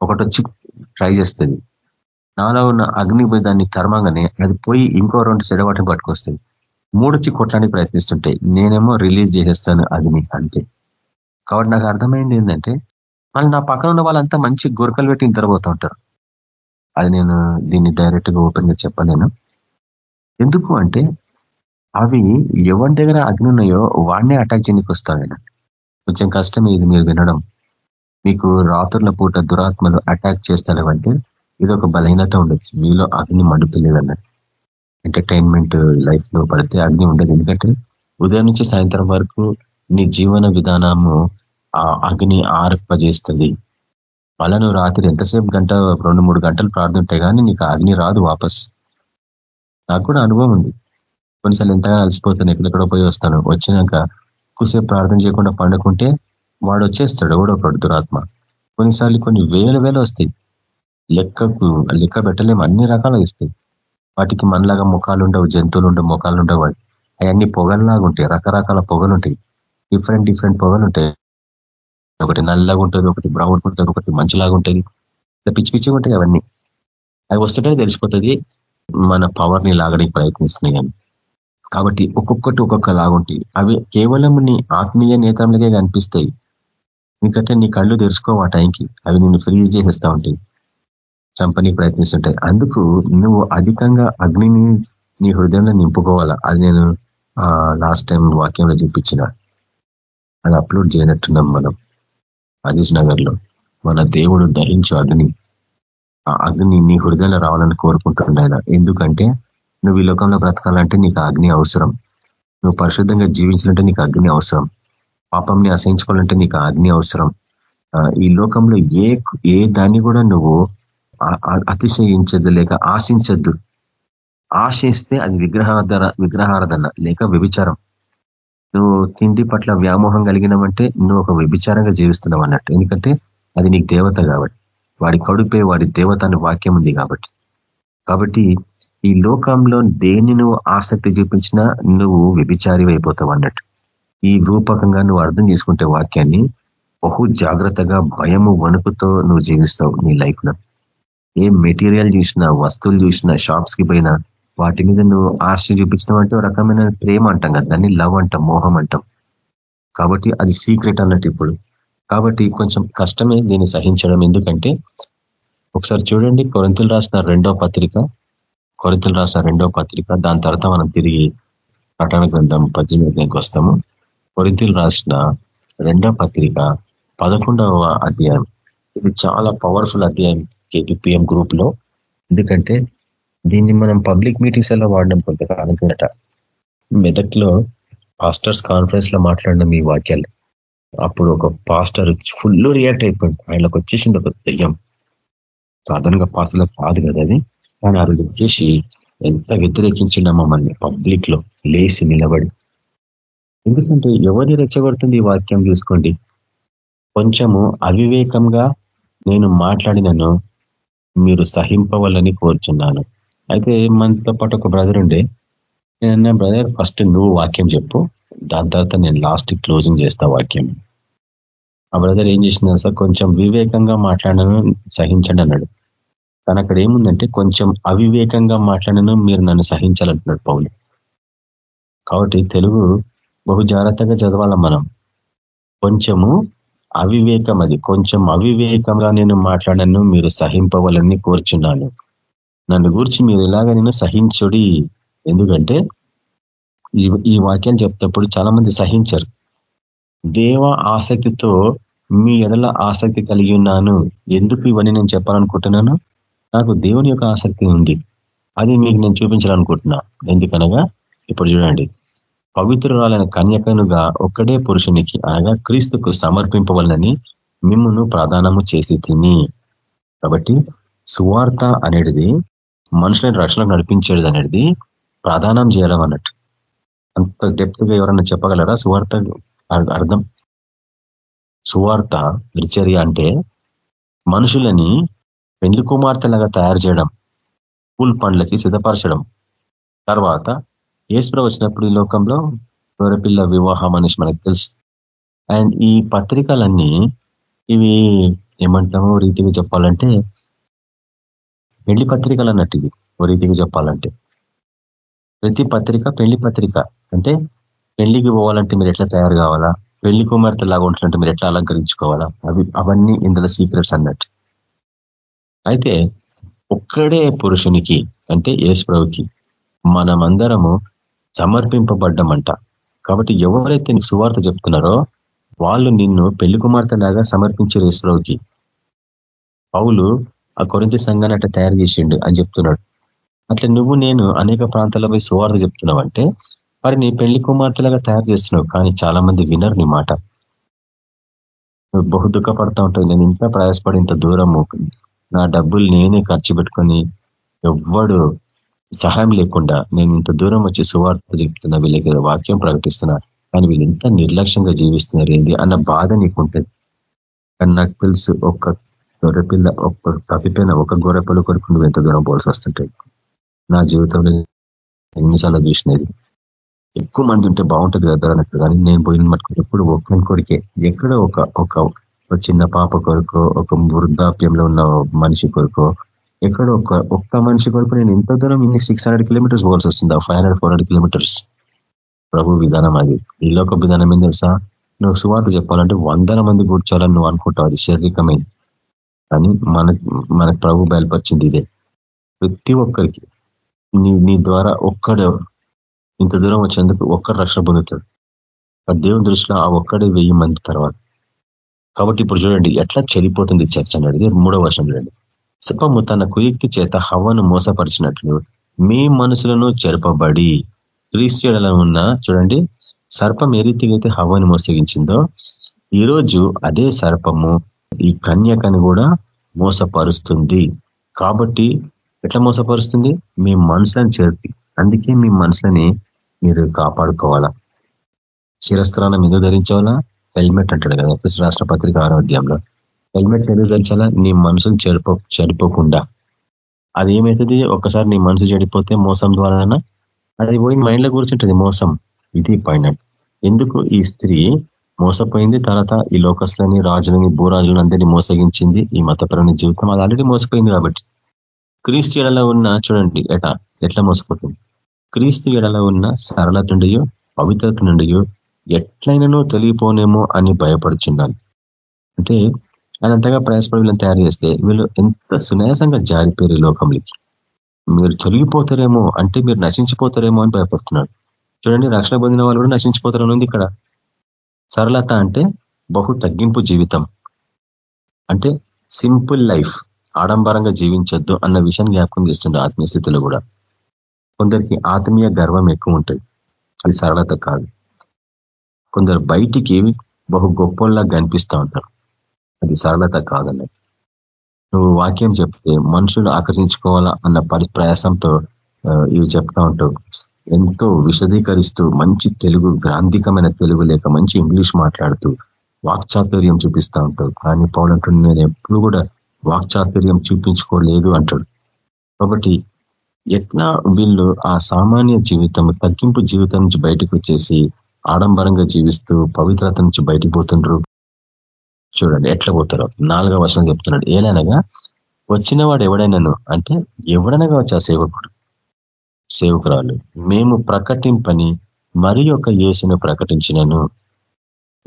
ఒకటి వచ్చి ట్రై చేస్తుంది నాలో ఉన్న అగ్ని పోయి దాన్ని తర్మంగానే అది పోయి ఇంకో రెండు చెడవాటిని పట్టుకొస్తుంది మూడు వచ్చి కొట్టడానికి ప్రయత్నిస్తుంటాయి నేనేమో రిలీజ్ చేసేస్తాను అగ్ని అంటే. కాబట్టి నాకు అర్థమైంది ఏంటంటే మళ్ళీ నా పక్కన ఉన్న వాళ్ళంతా మంచి గురకలు పెట్టి నిద్రపోతూ ఉంటారు. అది నేను దీన్ని డైరెక్ట్గా ఓపెన్గా ఓపెన్గా చెప్పలేను. ఎందుకు అంటే అవి ఎవరి దగ్గర అగ్ని ఉన్నాయో వాడినే అటాక్ చేయడానికి వస్తాను కొంచెం కష్టం ఇది మీరు వినడం. మీకు రాత్రుల పూట దురాత్మలు అటాక్ చేస్తారేమంటే ఇది ఒక బలహీనత ఉండొచ్చు. మీలో అగ్ని మండుతలేదన్నట్టు ఎంటర్టైన్మెంట్ లైఫ్లో పడితే అగ్ని ఉండదు. ఎందుకంటే ఉదయం నుంచి సాయంత్రం వరకు నీ జీవన విధానము ఆ అగ్ని ఆర్పజేస్తుంది. మళ్ళా నువ్వు రాత్రి ఎంతసేపు గంట రెండు మూడు గంటలు ప్రార్థుంటే కానీ నీకు అగ్ని రాదు వాపస్. నాకు కూడా అనుభవం ఉంది. కొన్నిసార్లు ఎంతగా అలసిపోతాను ఎక్కడెక్కడో పోయి వస్తాను. వచ్చినాక కుసేపు ప్రార్థన చేయకుండా పండుకుంటే వాడు వచ్చేస్తాడు కూడా ఒకడు దురాత్మ. కొన్నిసార్లు కొన్ని వేల వేలు వస్తాయి. లెక్కకు లెక్క పెట్టలేము అన్ని రకాలు ఇస్తాయి వాటికి మనలాగా ముఖాలు ఉండవు జంతువులు ఉండవు ముఖాలు ఉండవు అవన్నీ పొగల్లాగా ఉంటాయి రకరకాల పొగలు ఉంటాయి డిఫరెంట్ డిఫరెంట్ పొగలు ఉంటాయి. ఒకటి నల్లగా ఉంటుంది ఒకటి బ్రౌన్ ఉంటుంది ఒకటి మంచిలాగా ఉంటుంది. పిచ్చి పిచ్చిగా ఉంటాయి అవన్నీ. అవి వస్తుంటే తెలిసిపోతుంది మన పవర్ని లాగడానికి ప్రయత్నిస్తున్నాయి అని. కాబట్టి ఒక్కొక్కటి ఒక్కొక్క లాగుంటాయి అవి కేవలం నీ ఆత్మీయ నేతలకే కనిపిస్తాయి. ఎందుకంటే నీ కళ్ళు తెరుచుకో ఆ టైంకి అవి నిన్ను ఫ్రీజ్ చేసేస్తూ ఉంటాయి. చంపనీకి ప్రయత్నిస్తుంటాయి. అందుకు నువ్వు అధికంగా అగ్నిని నీ హృదయంలో నింపుకోవాలా. అది నేను లాస్ట్ టైం వాక్యంలో చూపించిన. అది అప్లోడ్ చేయనట్టున్నాం మనం. అజీజ్ నగర్లో మన దేవుడు ధరించు అగ్ని. ఆ అగ్ని నీ హృదయంలో రావాలని కోరుకుంటున్నాయన ఎందుకంటే నువ్వు ఈ లోకంలో బ్రతకాలంటే నీకు అగ్ని అవసరం. నువ్వు పరిశుద్ధంగా జీవించాలంటే నీకు అగ్ని అవసరం. పాపంని అసహించుకోవాలంటే నీకు అగ్ని అవసరం. ఈ లోకంలో ఏ ఏ దాన్ని కూడా నువ్వు అతిశయించద్దు లేక ఆశించద్దు. ఆశిస్తే అది విగ్రహాధర విగ్రహారాధన లేక వ్యభిచారం. నువ్వు తిండి పట్ల వ్యామోహం కలిగినామంటే నువ్వు ఒక వ్యభిచారంగా జీవిస్తున్నావు అన్నట్టు. ఎందుకంటే అది నీకు దేవత కాబట్టి. వాడి కడుపే వాడి దేవత అనే వాక్యం ఉంది కాబట్టి. కాబట్టి ఈ లోకంలో దేన్ని నువ్వు ఆసక్తి చూపించినా నువ్వు వ్యభిచారి అయిపోతావు అన్నట్టు. ఈ రూపకంగా నువ్వు అర్థం చేసుకుంటే వాక్యాన్ని బహు జాగ్రత్తగా భయము వణుకుతో నువ్వు జీవిస్తావు నీ లైఫ్లో. ఏ మెటీరియల్ చూసినా వస్తువులు చూసినా షాప్స్కి పోయినా వాటి మీద నువ్వు ఆశ చూపించడం అంటే రకమైన ప్రేమ అంటాం కదా దాన్ని లవ్ అంటాం మోహం అంటాం. కాబట్టి అది సీక్రెట్ అన్నట్టు ఇప్పుడు. కాబట్టి కొంచెం కష్టమే దీన్ని సహించడం. ఎందుకంటే ఒకసారి చూడండి కొరింతలు రాసిన రెండో పత్రిక కొరింతలు రాసిన రెండో పత్రిక దాని తర్వాత మనం తిరిగి పట్టణ గ్రంథం పద్దెనిమిదికి వస్తాము. కొరింతలు రాసిన రెండో పత్రిక పదకొండవ అధ్యాయం. ఇది చాలా పవర్ఫుల్ అధ్యాయం కేపీఎం గ్రూప్లో. ఎందుకంటే దీన్ని మనం పబ్లిక్ మీటింగ్స్ ఎలా వాడడం కొంతకాలం కిందట మెదక్లో పాస్టర్స్ కాన్ఫరెన్స్లో మాట్లాడిన మీ వాక్యాలు. అప్పుడు ఒక పాస్టర్ ఫుల్ రియాక్ట్ అయిపోయింది ఆయనకు వచ్చేసింది ఒక దయ్యం. సాధారణంగా పాస్టర్లకు కాదు కదా అది. కానీ ఆ రోజు వచ్చేసి ఎంత వ్యతిరేకించిన మమ్మల్ని పబ్లిక్లో లేచి నిలబడి. ఎందుకంటే ఎవరిని రెచ్చగొడుతుంది ఈ వాక్యం చూసుకోండి. కొంచెము అవివేకంగా నేను మాట్లాడినను మీరు సహింపవాలని కోరుచున్నాను. అయితే మనతో పాటు ఒక బ్రదర్ ఉండే. నేను బ్రదర్ ఫస్ట్ నువ్వు వాక్యం చెప్పు. దాని తర్వాత నేను లాస్ట్ క్లోజింగ్ చేస్తా వాక్యం. ఆ బ్రదర్ ఏం చేసింది సార్ కొంచెం వివేకంగా మాట్లాడను సహించండి అన్నాడు. కానీ అక్కడ ఏముందంటే కొంచెం అవివేకంగా మాట్లాడను మీరు నన్ను సహించాలంటున్నాడు పౌలు. కాబట్టి తెలుగు బహు జాగ్రత్తగా చదవాల మనం. కొంచెము అవివేకం అది. కొంచెం అవివేకంగా నేను మాట్లాడను మీరు సహింపవాలని కోరుచున్నాను. నన్ను గురించి మీరు ఇలాగ నేను సహించుడి. ఎందుకంటే ఈ వాక్యాన్ని చెప్పినప్పుడు చాలా మంది సహించరు. దేవ ఆసక్తితో మీ ఎడల ఆసక్తి కలిగి ఉన్నాను. ఎందుకు ఇవన్నీ నేను చెప్పాలనుకుంటున్నాను? నాకు దేవుని యొక్క ఆసక్తి ఉంది. అది మీకు నేను చూపించాలనుకుంటున్నా. ఎందుకనగా ఇప్పుడు చూడండి. పవిత్రురాలైన కన్యకనుగా ఒక్కడే పురుషునికి అనగా క్రీస్తుకు సమర్పింపవలనని మిమ్మును ప్రధానము చేసి తిని. కాబట్టి సువార్త అనేది మనుషులని రక్షణకు నడిపించేది అనేది ప్రధానం చేయడం అన్నట్టు. అంత డెప్త్గా ఎవరన్నా చెప్పగలరా? సువార్త అర్థం. సువార్త పరిచర్య అంటే మనుషులని పెండ్లి కుమార్తెలాగా తయారు చేయడం పూల్ పండ్లకి సిద్ధపరచడం. తర్వాత ఏసుప్ర వచ్చినప్పుడు ఈ లోకంలో గొర్రెపిల్ల వివాహం అనేసి మనకు తెలుసు. అండ్ ఈ పత్రికలన్నీ ఇవి ఏమంటాము రీతిగా చెప్పాలంటే పెళ్ళి పత్రికలు అన్నట్టు ఓ రీతిగా చెప్పాలంటే. ప్రతి పత్రిక పెళ్ళి పత్రిక అంటే పెళ్ళికి పోవాలంటే మీరు ఎట్లా తయారు కావాలా? పెళ్ళి కుమార్తె లాగా ఉంటుందంటే మీరు ఎట్లా అలంకరించుకోవాలా? అవి అవన్నీ ఇందులో సీక్రెట్స్ అన్నట్టు. అయితే ఒక్కడే పురుషునికి అంటే ప్రభుకి మనమందరము సమర్పింపబడ్డమంట. కాబట్టి ఎవరైతే నీకు సువార్త చెప్తున్నారో వాళ్ళు నిన్ను పెళ్ళి కుమార్తె లాగా సమర్పించారు యేసుప్రభుకి పౌలు ఆ కొరింత సంఘాన్ని అట్లా తయారు చేసిండు అని చెప్తున్నాడు. అట్లా నువ్వు నేను అనేక ప్రాంతాల్లో పోయి సువార్త చెప్తున్నావంటే మరి నీ పెళ్ళి కుమార్తెలాగా తయారు చేస్తున్నావు కానీ చాలా మంది వినరు నీ మాట. నువ్వు బహు దుఃఖపడతా ఉంటావు. నేను ఇంత ప్రయాసపడి ఇంత దూరము నా డబ్బులు నేనే ఖర్చు పెట్టుకొని ఎవ్వడు సహాయం లేకుండా నేను ఇంత దూరం వచ్చి సువార్త చెప్తున్నా వీళ్ళకి వాక్యం ప్రకటిస్తున్నా కానీ వీళ్ళు ఇంత నిర్లక్ష్యంగా జీవిస్తున్నారు ఏంది అన్న బాధ నీకు ఉంటుంది కానీ నాకు తెలుసు ఒక్క గొర్రెపిల్ల ఒక్క తప్పిపోయిన ఒక గొర్రెపిల్ల కొరకు నువ్వు ఎంత దూరం పోవాల్సి వస్తుంటాయి నా జీవితంలో ఎన్నిసార్లు చూసినది. ఎక్కువ మంది ఉంటే బాగుంటుంది కదా అన్నట్టు. కానీ నేను పోయిన మటుకు ఎప్పుడు ఒక్కని కొరికే ఎక్కడో ఒక ఒక చిన్న పాప కొరకు ఒక వృద్ధాప్యంలో ఉన్న మనిషి కొరకు ఎక్కడో ఒక ఒక్క మనిషి కొరకు నేను ఇంత దూరం ఇన్ని సిక్స్ హండ్రెడ్ కిలోమీటర్స్ పోవాల్సి వస్తుంది? Five hundred four hundred kilometres ప్రభు విధానం అది. ఈ లోక విధానం ఏం తెలుసా? నువ్వు సువార్త చెప్పాలంటే వందల మంది కూర్చోవాలని నువ్వు అనుకుంటావు. అది శారీరకమైన అని మన మన ప్రభు బయలుపరిచింది ఇదే. ప్రతి ఒక్కరికి నీ నీ ద్వారా ఒక్కడే ఇంత దూరం వచ్చేందుకు ఒక్కడు రక్షణ పొందుతాడు. దేవుని దృష్టిలో ఆ ఒక్కడే వెయ్యి మంది తర్వాత. కాబట్టి ఇప్పుడు చూడండి ఎట్లా చెడిపోతుంది చర్చ అనేది. మూడో వర్షం చూడండి. సర్పము తన కుయుక్తి చేత హవ్వను మోసపరిచినట్లు మీ మనసులను చెరపబడి క్రీస్తుల ఉన్న చూడండి సర్పం ఏ రీతిగా అయితే హవ్వను మోసగించిందో ఈరోజు అదే సర్పము ఈ కన్యకను కూడా మోసపరుస్తుంది. కాబట్టి ఎట్లా మోసపరుస్తుంది? మీ మనసులను చేర్పి. అందుకే మీ మనసులని మీరు కాపాడుకోవాలా. శిరస్త్రానం ఎందుకు ధరించాలా? హెల్మెట్ అంటాడు కదా రాష్ట్ర పత్రిక ఆరోగ్యంలో హెల్మెట్ ఎందుకు ధరించాలా? నీ మనసును చెడిపో చెడిపోకుండా అది ఏమవుతుంది ఒక్కసారి నీ మనసు చెడిపోతే మోసం ద్వారా అది పోయి మైండ్లో కూర్చుంటుంది మోసం. ఇది పాయింట్ ఎందుకు? ఈ స్త్రీ మోసపోయింది. తర్వాత ఈ లోకస్లని రాజులని భూరాజులను అందరినీ మోసగించింది ఈ మతపరమైన జీవితం. అది ఆల్రెడీ మోసపోయింది కాబట్టి. క్రీస్తు ఎడలో ఉన్న చూడండి ఎట ఎట్లా మోసపోతుంది? క్రీస్తు ఎడలో ఉన్న సరళత నుండియో పవిత్రత నుండియో ఎట్లయినను తొలిగిపోనేమో అని భయపడుచున్నాను. అంటే ఆయన అంతగా ప్రయాసపడి వీళ్ళని తయారు చేస్తే వీళ్ళు ఎంత సునాయాసంగా జారిపోయారు లోకంలోకి మీరు తొలగిపోతారేమో అంటే మీరు నశించిపోతారేమో అని భయపడుతున్నాడు. చూడండి రక్షణ పొందిన వాళ్ళు కూడా నశించిపోతారని ఉంది ఇక్కడ. సరళత అంటే బహు తగ్గింపు జీవితం. అంటే సింపుల్ లైఫ్ ఆడంబరంగా జీవించొద్దు అన్న విషయం జ్ఞాపకం చేస్తుండే ఆత్మీయ స్థితిలో కూడా. కొందరికి ఆత్మీయ గర్వం ఎక్కువ ఉంటుంది. అది సరళత కాదు. కొందరు బయటికి బహు గొప్పల్లా కనిపిస్తూ ఉంటారు. అది సరళత కాదని నువ్వు వాక్యం చెప్తే మనుషులు ఆకర్షించుకోవాలా అన్న పరి ప్రయాసంతో ఇవి చెప్తా ఉంటావు. ఎంతో విశదీకరిస్తూ మంచి తెలుగు గ్రాంధికమైన తెలుగు లేక మంచి ఇంగ్లీష్ మాట్లాడుతూ వాక్చాతుర్యం చూపిస్తూ ఉంటాడు. కానీ పౌలంటుంది నేను ఎప్పుడు కూడా వాక్చాతుర్యం చూపించుకోలేదు అంటాడు. కాబట్టి ఎట్లా వీళ్ళు ఆ సామాన్య జీవితం తగ్గింపు జీవితం నుంచి బయటకు వచ్చేసి ఆడంబరంగా జీవిస్తూ పవిత్రత నుంచి బయటకు పోతుండ్రు. చూడండి ఎట్లా పోతారో. నాలుగో వర్షం చెప్తున్నాడు. ఏలనగా వచ్చిన వాడు ఎవడైనాను? అంటే ఎవడనగా వచ్చా సేవకుడు. సేవకురాలు. మేము ప్రకటింపని మరి యొక్క యేసును ప్రకటించినను.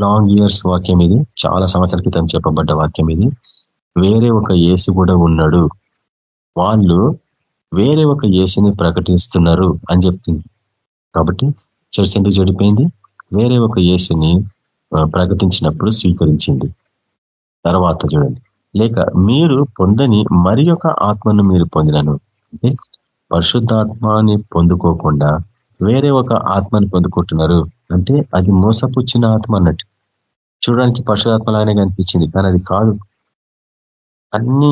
లాంగ్ ఇయర్స్ వాక్యం ఇది. చాలా సంవత్సరాల క్రితం చెప్పబడ్డ వాక్యం ఇది. వేరే ఒక ఏసు కూడా ఉన్నాడు. వాళ్ళు వేరే ఒక ఏసుని ప్రకటిస్తున్నారు అని చెప్తుంది. కాబట్టి చర్చ ఎందుకు చెడిపోయింది? వేరే ఒక ఏసుని ప్రకటించినప్పుడు స్వీకరించింది. తర్వాత చూడండి. లేక మీరు పొందని మరి ఆత్మను మీరు పొందినను. అంటే పరిశుద్ధాత్మాని పొందుకోకుండా వేరే ఒక ఆత్మని పొందుకుంటున్నారు. అంటే అది మోసపుచ్చిన ఆత్మ అన్నట్టు. చూడడానికి పరశురాత్మలాగానే కనిపించింది కానీ అది కాదు. అన్ని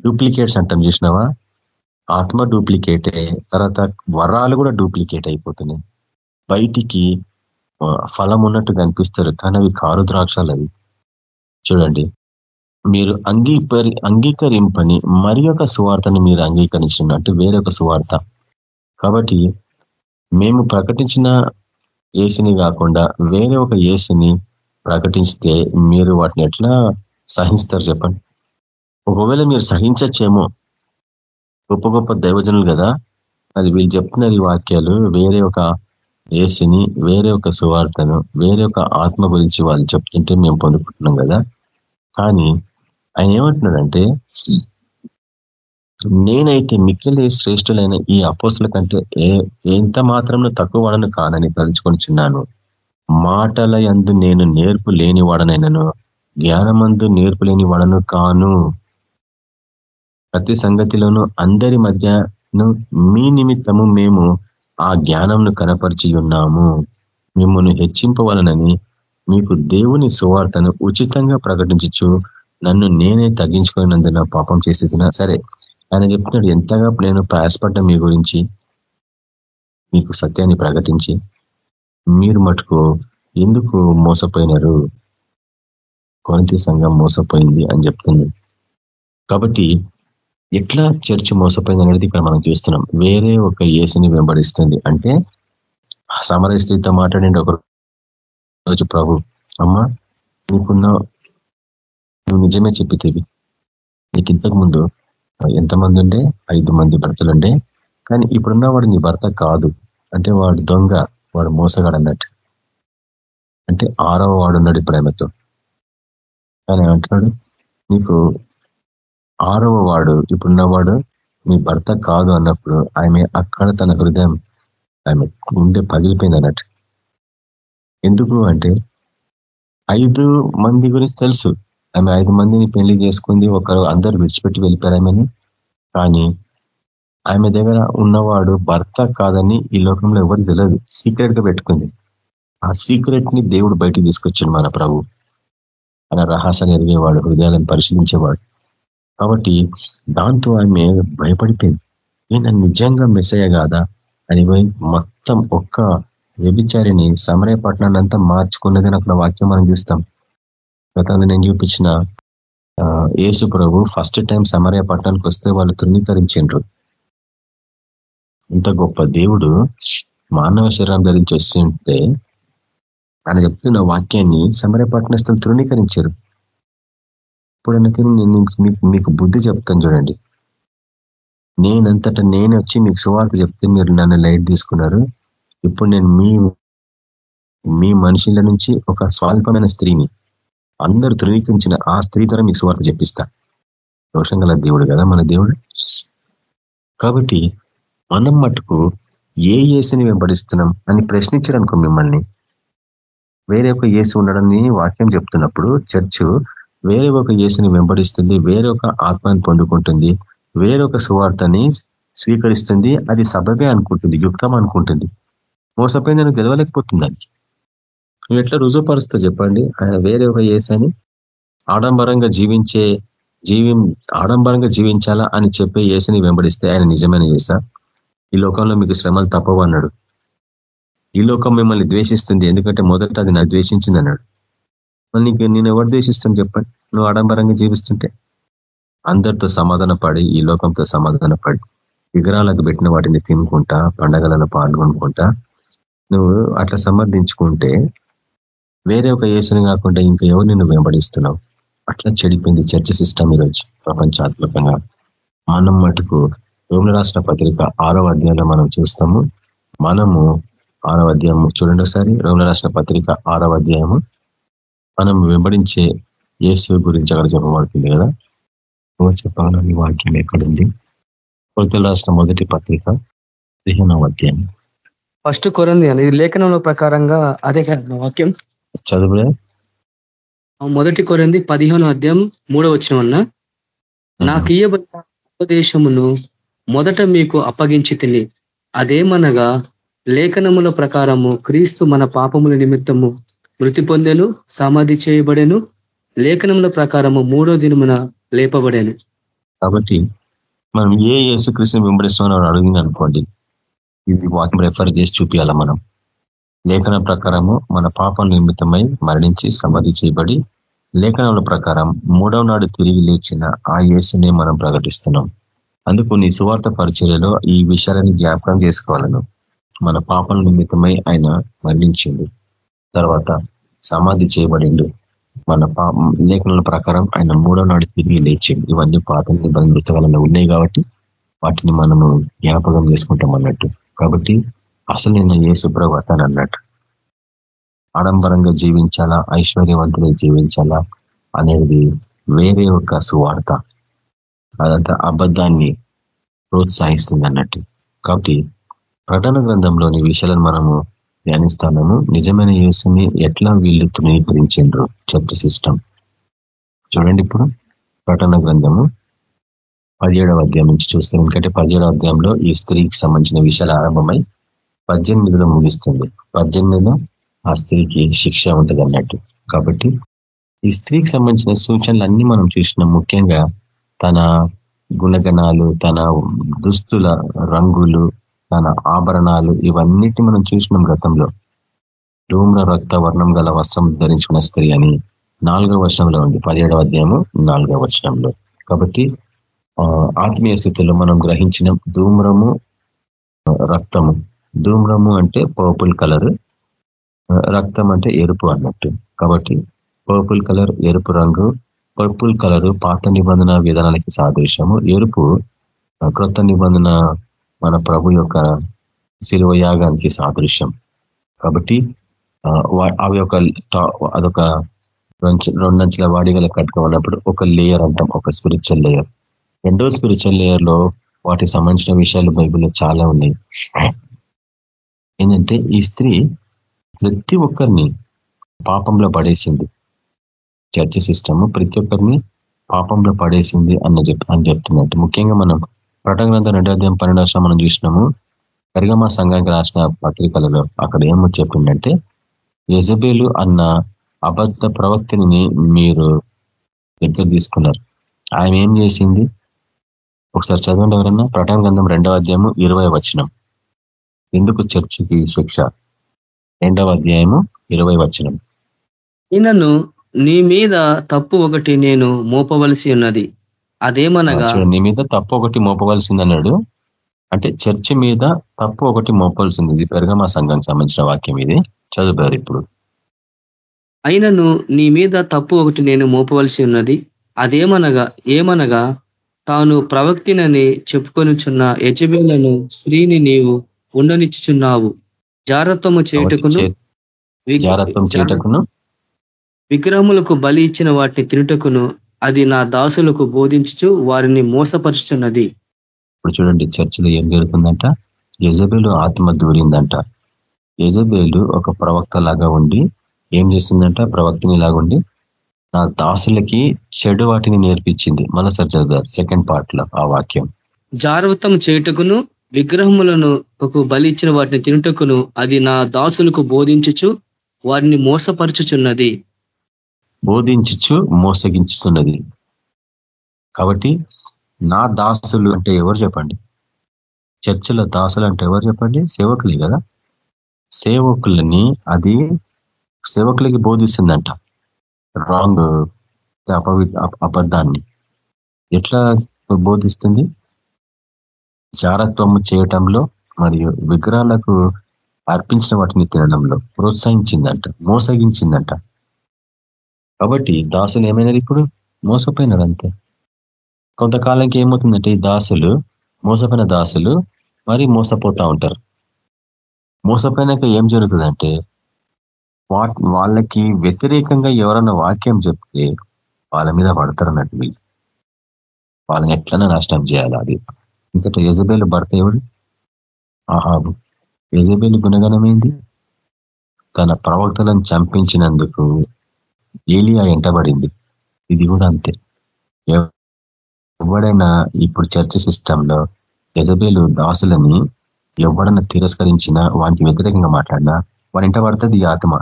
డూప్లికేట్స్ అంటాం చూసినావా? ఆత్మ డూప్లికేటే తర్వాత వరాలు కూడా డూప్లికేట్ అయిపోతున్నాయి. బయటికి ఫలం ఉన్నట్టు కనిపిస్తారు కానీ అవి కారు ద్రాక్షాలు అవి. చూడండి. మీరు అంగీకరి అంగీకరింపని మరి ఒక సువార్తని మీరు అంగీకరించినట్టు వేరొక సువార్త. కాబట్టి మేము ప్రకటించిన ఏసుని కాకుండా వేరే ఒక ఏసుని ప్రకటిస్తే మీరు వాటిని ఎట్లా సహిస్తారు చెప్పండి? ఒకవేళ మీరు సహించచ్చేమో గొప్ప గొప్ప దైవజనులు కదా అది వీళ్ళు చెప్తున్నారు ఈ వాక్యాలు వేరే ఒక ఏసుని వేరే ఒక సువార్తను వేరే ఒక ఆత్మ గురించి వాళ్ళు చెప్తుంటే మేము పొందుకుంటున్నాం కదా. కానీ ఆయన ఏమంటున్నాడంటే నేనైతే మిక్కిలి శ్రేష్ఠులైన ఈ అపోసుల కంటే ఎంత మాత్రంలో తక్కువ వాడను కానని తలుచుకొని చిన్నాను. మాటల ఎందు నేను నేర్పు లేని వాడనైనాను జ్ఞానమందు నేర్పు లేని వాడను కాను. ప్రతి సంగతిలోనూ అందరి మధ్యను మీ నిమిత్తము మేము ఆ జ్ఞానంను కనపరిచి ఉన్నాము. మిమ్మల్ని హెచ్చింపవలనని మీకు దేవుని సువార్తను ఉచితంగా ప్రకటించచ్చు నన్ను నేనే తగ్గించుకున్నందున పాపం చేసేదినా సరే ఆయన చెప్తున్నాడు ఎంతగా నేను ప్రయాసపడ్డా మీ గురించి మీకు సత్యాన్ని ప్రకటించి మీరు మటుకు ఎందుకు మోసపోయినారు? కొనంతి సంఘం మోసపోయింది అని చెప్తుంది. కాబట్టి ఎట్లా చర్చ్ మోసపోయింది అనేది ఇక్కడ మనం చూస్తున్నాం. వేరే ఒక ఏసుని వెంబడిస్తుంది. అంటే సమర స్త్రీతో మాట్లాడండి ఒక రోజు ప్రభు అమ్మ నీకున్న నువ్వు నిజమే చెప్పితేవి. నీకు ఇంతకు ముందు ఎంతమంది ఉండే ఐదు మంది భర్తలుండే. కానీ ఇప్పుడున్న వాడు నీ భర్త కాదు. అంటే వాడు దొంగ వాడు మోసగాడు అన్నట్టు అంటే ఆరవ వాడు ఉన్నాడు ఇప్పుడు ఆమెతో కానీ అంటున్నాడు నీకు ఆరవ వాడు ఇప్పుడున్నవాడు నీ భర్త కాదు అన్నప్పుడు ఆమె అక్కడ తన హృదయం ఆమె గుండె పగిలిపోయింది అన్నట్టు ఎందుకు అంటే ఐదు మంది గురించి తెలుసు. ఆమె ఐదు మందిని పెళ్ళి చేసుకుంది. ఒకరు అందరు విడిచిపెట్టి వెళ్ళిపోయారు ఆమెని. కానీ ఆమె దగ్గర ఉన్నవాడు భర్త కాదని ఈ లోకంలో ఎవరు తెలియదు. సీక్రెట్గా పెట్టుకుంది. ఆ సీక్రెట్ని దేవుడు బయటికి తీసుకొచ్చాడు మన ప్రభు. ఆయన రహస్యాన్ని ఎరిగేవాడు హృదయాలను పరిశీలించేవాడు. కాబట్టి దాంతో ఆమె భయపడిపోయింది. ఈయన నిజంగా అయ్యే కాదా? అని పోయి మొత్తం ఒక్క వ్యభిచారిని సమరయ పట్టణాన్ని అంతా మార్చుకున్నదని అక్కడ వాక్యం మనం చూస్తాం. గతంలో నేను చూపించిన యేసు ప్రభు ఫస్ట్ టైం సమరయ పట్టణానికి వస్తే వాళ్ళు తృణీకరించు ఇంత గొప్ప దేవుడు మానవ శరీరం ధరించి వస్తుంటే ఆయన చెప్తున్న వాక్యాన్ని సమరయ పట్టణస్థులు తృణీకరించారు. ఇప్పుడన్నా తిని నేను మీకు బుద్ధి చెప్తాను చూడండి. నేనంతటా నేను వచ్చి మీకు సువార్త చెప్తే మీరు నన్ను లైట్ తీసుకున్నారు. ఇప్పుడు నేను మీ మీ మనుషుల నుంచి ఒక స్వల్పమైన స్త్రీని అందరూ ధృవీకరించిన ఆ స్త్రీ ద్వారా మీకు స్వార్థ చెప్పిస్తా. దోషం గల దేవుడు కదా మన దేవుడు? కాబట్టి మనం మటుకు ఏ ఏసుని వెంబడిస్తున్నాం అని ప్రశ్నించారు అనుకో మిమ్మల్ని వేరే ఒక ఏసు ఉండడని వాక్యం చెప్తున్నప్పుడు చర్చు వేరే ఒక ఏసుని వెంబడిస్తుంది వేరే ఒక ఆత్మని పొందుకుంటుంది వేరొక సువార్తని స్వీకరిస్తుంది అది సబబే అనుకుంటుంది యుక్తం అనుకుంటుంది. మోసపోయిందని గెలవలేకపోతుంది దానికి. నువ్వు ఎట్లా రుజువుపరుస్తావు చెప్పండి? ఆయన వేరే ఒక ఏసని ఆడంబరంగా జీవించే జీవి ఆడంబరంగా జీవించాలా అని చెప్పే ఏసుని వెంబడిస్తే ఆయన నిజమైన ఏసా? ఈ లోకంలో మీకు శ్రమలు తప్పవు అన్నాడు. ఈ లోకం మిమ్మల్ని ద్వేషిస్తుంది ఎందుకంటే మొదట అది నా ద్వేషించింది అన్నాడు. నీకు నేను ఎవరు ద్వేషిస్తుంది చెప్పండి? నువ్వు ఆడంబరంగా జీవిస్తుంటే. అందరితో సమాధాన పడి ఈ లోకంతో సమాధాన పడి విగ్రహాలకు పెట్టిన వాటిని తినుకుంటా పండగలను పాల్గొనుకుంటా నువ్వు అట్లా సమర్థించుకుంటే వేరే ఒక యేసుని కాకుండా ఇంకా ఎవరు నిన్ను వెంబడిస్తున్నావు? అట్లా చెడిపోయింది చర్చ సిస్టమ్ ఈరోజు ప్రపంచాత్మకంగా. మనం మటుకు రోమిల రాష్ట్ర పత్రిక ఆరో అధ్యాయంలో మనం చూస్తాము. మనము ఆరో అధ్యాయము చూడండి ఒకసారి. రోమిల రాష్ట్ర పత్రిక ఆరో అధ్యాయము. మనం వెంబడించే యేసు గురించి అక్కడ చెప్పబడుతుంది కదా? చెప్పాలని వాక్యం ఎక్కడుంది? కొలతలు రాసిన మొదటి పత్రిక పదిహేనవ అధ్యాయం. ఫస్ట్ కొరంది అని. లేఖనంలో ప్రకారంగా అదే కదా వాక్యం? చదువులే. మొదటి కొరంది పదిహేను అధ్యాయం మూడో వచ్చిన నాకు ఇయ్యబడిన ఉపదేశమును మొదట మీకు అప్పగించి తిని అదేమనగా లేఖనముల ప్రకారము క్రీస్తు మన పాపముల నిమిత్తము మృతి పొందెను సమాధి చేయబడెను లేఖనముల ప్రకారము మూడో దినమున లేపబడేను. కాబట్టి మనం ఏ యేసుకృష్ణ వెంబడిస్తున్నాం అడిగింది అనుకోండి ఇది వాక్యం రెఫర్ చేసి చూపించాల మనం? లేఖన ప్రకారము మన పాపం నిమిత్తమై మరణించి సమాధి చేయబడి లేఖనముల ప్రకారం మూడవ నాడు తిరిగి లేచిన ఆ యేసునే మనం ప్రకటిస్తున్నాం. అందుకు నీ సువార్త పరిచర్యలో ఈ విషయాలను జ్ఞాపకం చేసుకోవాలను. మన పాపం నిమిత్తమై ఆయన మరణించిండు. తర్వాత సమాధి చేయబడిండు. మన లేఖనుల ప్రకారం ఆయన మూడో నాడు తిరిగి లేచిండు. ఇవన్నీ పాత నిబంధన పుస్తకాలలో ఉన్నాయి కాబట్టి వాటిని మనము జ్ఞాపకం చేసుకుంటాం అన్నట్టు. కాబట్టి అసలు నేను ఏ శుభ్రవర్తన అన్నట్టు. ఆడంబరంగా జీవించాలా? ఐశ్వర్యవంతులు జీవించాలా? అనేది వేరే ఒక సువార్త. అదంతా అబద్ధాన్ని ప్రోత్సహిస్తుంది అన్నట్టు. కాబట్టి ప్రకటన గ్రంథంలోని విషయాలను మనము ధ్యానిస్తాము నిజమైన యేసుని ఎట్లా వీళ్ళు తృణీకరించిండ్రు? చర్చ సిస్టమ్ చూడండి ఇప్పుడు ప్రకటన గ్రంథము పదిహేడవ అధ్యాయం నుంచి చూస్తే ఎందుకంటే పదిహేడవ అధ్యాయంలో ఈ స్త్రీకి సంబంధించిన విషయాలు ఆరంభమై పద్దెనిమిదిలో ముగిస్తుంది. పద్దెనిమిదిలో ఆ స్త్రీకి శిక్ష ఉంటుంది అన్నట్టు కాబట్టి ఈ స్త్రీకి సంబంధించిన సూచనలు అన్ని మనం చూసినాం. ముఖ్యంగా తన గుణగణాలు తన దుస్తుల రంగులు తన ఆభరణాలు ఇవన్నిటి మనం చూసినాం గతంలో. ధూమ్ర రక్త వర్ణం గల వస్త్రం ధరించుకున్న స్త్రీ అని నాలుగవ వర్షంలో ఉంది. పదిహేడవ అధ్యాయము నాలుగవ వచనంలో. కాబట్టి ఆత్మీయ స్థితిలో మనం గ్రహించిన ధూమ్రము రక్తము. ధూమ్రము అంటే పర్పుల్ కలర్ రక్తం అంటే ఎరుపు అన్నట్టు. కాబట్టి పర్పుల్ కలర్ ఎరుపు రంగు పర్పుల్ కలర్ పాత నిబంధన విధానానికి సాదృశ్యము. ఎరుపు క్రొత్త నిబంధన మన ప్రభు యొక్క శిలువ యాగానికి సాదృశ్యం. కాబట్టి అవి ఒక అదొక రెండంచెల వాడిగల కట్టుకోమన్నప్పుడు ఒక లేయర్ అంటాం ఒక స్పిరిచువల్ లేయర్ రెండో స్పిరిచువల్ లేయర్లో వాటికి సంబంధించిన విషయాలు బైబిల్లో చాలా ఉన్నాయి. ఏంటంటే ఈ స్త్రీ ప్రతి ఒక్కరిని పాపంలో పడేసింది. చర్చ సిస్టమ్ ప్రతి ఒక్కరిని పాపంలో పడేసింది అన్న చెప్ అని చెప్తున్నట్టు. ముఖ్యంగా మనం ప్రటగ్రంథ రెండో అధ్యాయం పన్నెండు మనం చూసినాము. కరిగమా సంఘానికి రాసిన పత్రికలలో అక్కడ ఏమో చెప్పిందంటే యజబేలు అన్న అబద్ధ ప్రవక్తిని మీరు దగ్గర తీసుకున్నారు. ఆయన ఏం చేసింది? ఒకసారి చదవండి ఎవరన్నా. ప్రటన గ్రంథం రెండవ అధ్యాయము ఇరవై వచనం. ఎందుకు చర్చికి శిక్ష? రెండవ అధ్యాయము ఇరవై వచనం. ఈయనను నీ మీద తప్పు ఒకటి నేను మోపవలసి ఉన్నది. అదేమనగా నీ మీద తప్పు ఒకటి మోపవలసింది అన్నాడు అంటే చర్చి మీద తప్పు ఒకటి మోపవలసింది. ఇది పెరగమా సంఘానికి సంబంధించిన వాక్యం ఇది. చదువుతారు ఇప్పుడు. అయినను నీ మీద తప్పు ఒకటి నేను మోపవలసి ఉన్నది. అదేమనగా ఏమనగా తాను ప్రవక్తినని చెప్పుకొనిచున్న యజబేలను స్త్రీని నీవు ఉండనిచ్చుచున్నావు. జారత్వము చేయుటకును జారత్వం చేయుటకును విగ్రహములకు బలి ఇచ్చిన వాటిని తినుటకును అది నా దాసులకు బోధించుచు వారిని మోసపరుచున్నది ఇప్పుడు చూడండి చర్చలో ఏం జరుగుతుందంట? యజబేలు ఆత్మ దూరిందంట. యజబేలు ఒక ప్రవక్త లాగా ఉండి ఏం చేస్తుందంట? ప్రవక్తని లాగుండి నా దాసులకి చెడు వాటిని నేర్పించింది. మళ్ళీ సార్ చదివారు సెకండ్ పార్ట్లో ఆ వాక్యం. జారవతం చేయుటకును విగ్రహములను ఒక బలి ఇచ్చిన వాటిని తినుటకును అది నా దాసులకు బోధించుచు వారిని మోసపరుచుచున్నది. బోధించుచు మోసగించుతున్నది కాబట్టి నా దాసులు అంటే ఎవరు చెప్పండి? చర్చల దాసులు అంటే ఎవరు చెప్పండి? సేవకులే కదా? సేవకులని అది సేవకులకి బోధిస్తుందంట. రాంగ్ అపవి అబద్ధాన్ని. ఎట్లా బోధిస్తుంది? జారత్వము చేయటంలో మరియు విగ్రహాలకు అర్పించిన వాటిని తినడంలో ప్రోత్సహించిందంట మోసగించిందంట. కాబట్టి దాసులు ఏమైనారు ఇప్పుడు? మోసపోయినారు అంతే కొంతకాలంకి ఏమవుతుందంటే ఈ దాసులు మోసపోయిన దాసులు మరి మోసపోతా ఉంటారు. మోసపోయినాక ఏం జరుగుతుందంటే వాళ్ళకి వ్యతిరేకంగా ఎవరన్నా వాక్యం చెప్తే వాళ్ళ మీద పడతారు అన్నట్టు వీళ్ళు. వాళ్ళని ఎట్లన్నా నష్టం చేయాలి అది. ఇంకట యజబేలు భర్త ఎవడు? ఆహాబు. యజబేలు గుణగణమైంది తన ప్రవక్తలను చంపించినందుకు ఏలియా ఎంటబడింది ఇది కూడా అంతే. ఎవడైనా ఇప్పుడు చర్చ సిస్టంలో యజబేలు దాసులని ఎవడన్నా తిరస్కరించినా వానికి వ్యతిరేకంగా మాట్లాడినా వాడి ఎంట పడుతుంది ఈ ఆత్మ.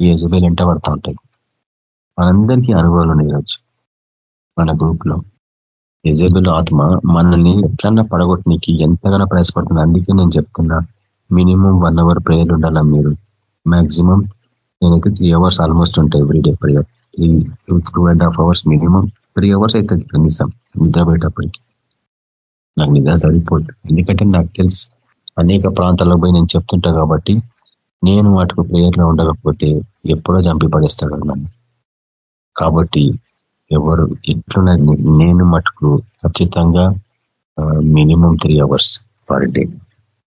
ఈ యజబేలు ఎంట ఉంటాయి మనందరికీ అనుభవాలు ఉన్నాయి ఈరోజు మన గ్రూప్ ఎజేబుల్ ఆత్మ మనల్ని ఎట్లన్నా పడగొట్టనీకి ఎంతగానో ప్రయాసపడుతుంది. అందుకే నేను చెప్తున్నా మినిమం వన్ అవర్ ప్రేయర్ ఉండాలా మీరు? మాక్సిమం నేనైతే త్రీ అవర్స్ ఆల్మోస్ట్ ఉంటాయి everyday prayer three two two and half hours minimum three hours అవుతుంది కనీసం నిద్రపోయేటప్పటికి నాకు నిద్ర సరిపోదు. ఎందుకంటే నాకు తెలుసు అనేక ప్రాంతాల్లో పోయి నేను చెప్తుంటా కాబట్టి నేను వాటికి ప్రేయర్లో ఉండకపోతే ఎప్పుడో చంపి పడేస్తాడు నన్ను. కాబట్టి ఎవరు ఇట్లా నేను మటుకు ఖచ్చితంగా minimum three hours per day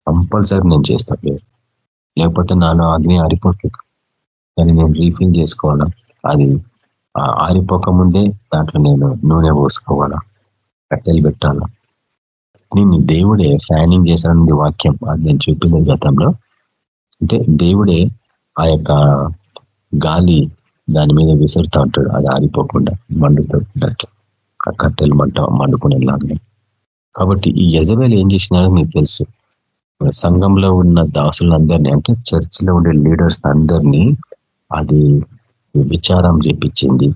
compulsory నేను చేస్తా ప్రేయర్. లేకపోతే నాలో అగ్ని ఆరిపోతుంది. కానీ నేను రీఫిల్ చేసుకోవాలా? అది ఆరిపోక ముందే దాంట్లో నేను నూనె పోసుకోవాలా? కట్టెలు పెట్టాలా? నేను దేవుడే ఫ్యానింగ్ చేశానని వాక్యం అది నేను చూపింది గతంలో. అంటే దేవుడే ఆ యొక్క గాలి దాని మీద విసురుతూ ఉంటాడు. అది ఆరిపోకుండా మండుతున్నట్టు ఆ కట్టెలు మంట మండుకునేలాగానే. కాబట్టి ఈ యజవేలు ఏం చేసినారో మీకు తెలుసు. సంఘంలో ఉన్న దాసులందరినీ అంటే చర్చిలో ఉండే లీడర్స్ అందరినీ అది విచారం చేపించింది.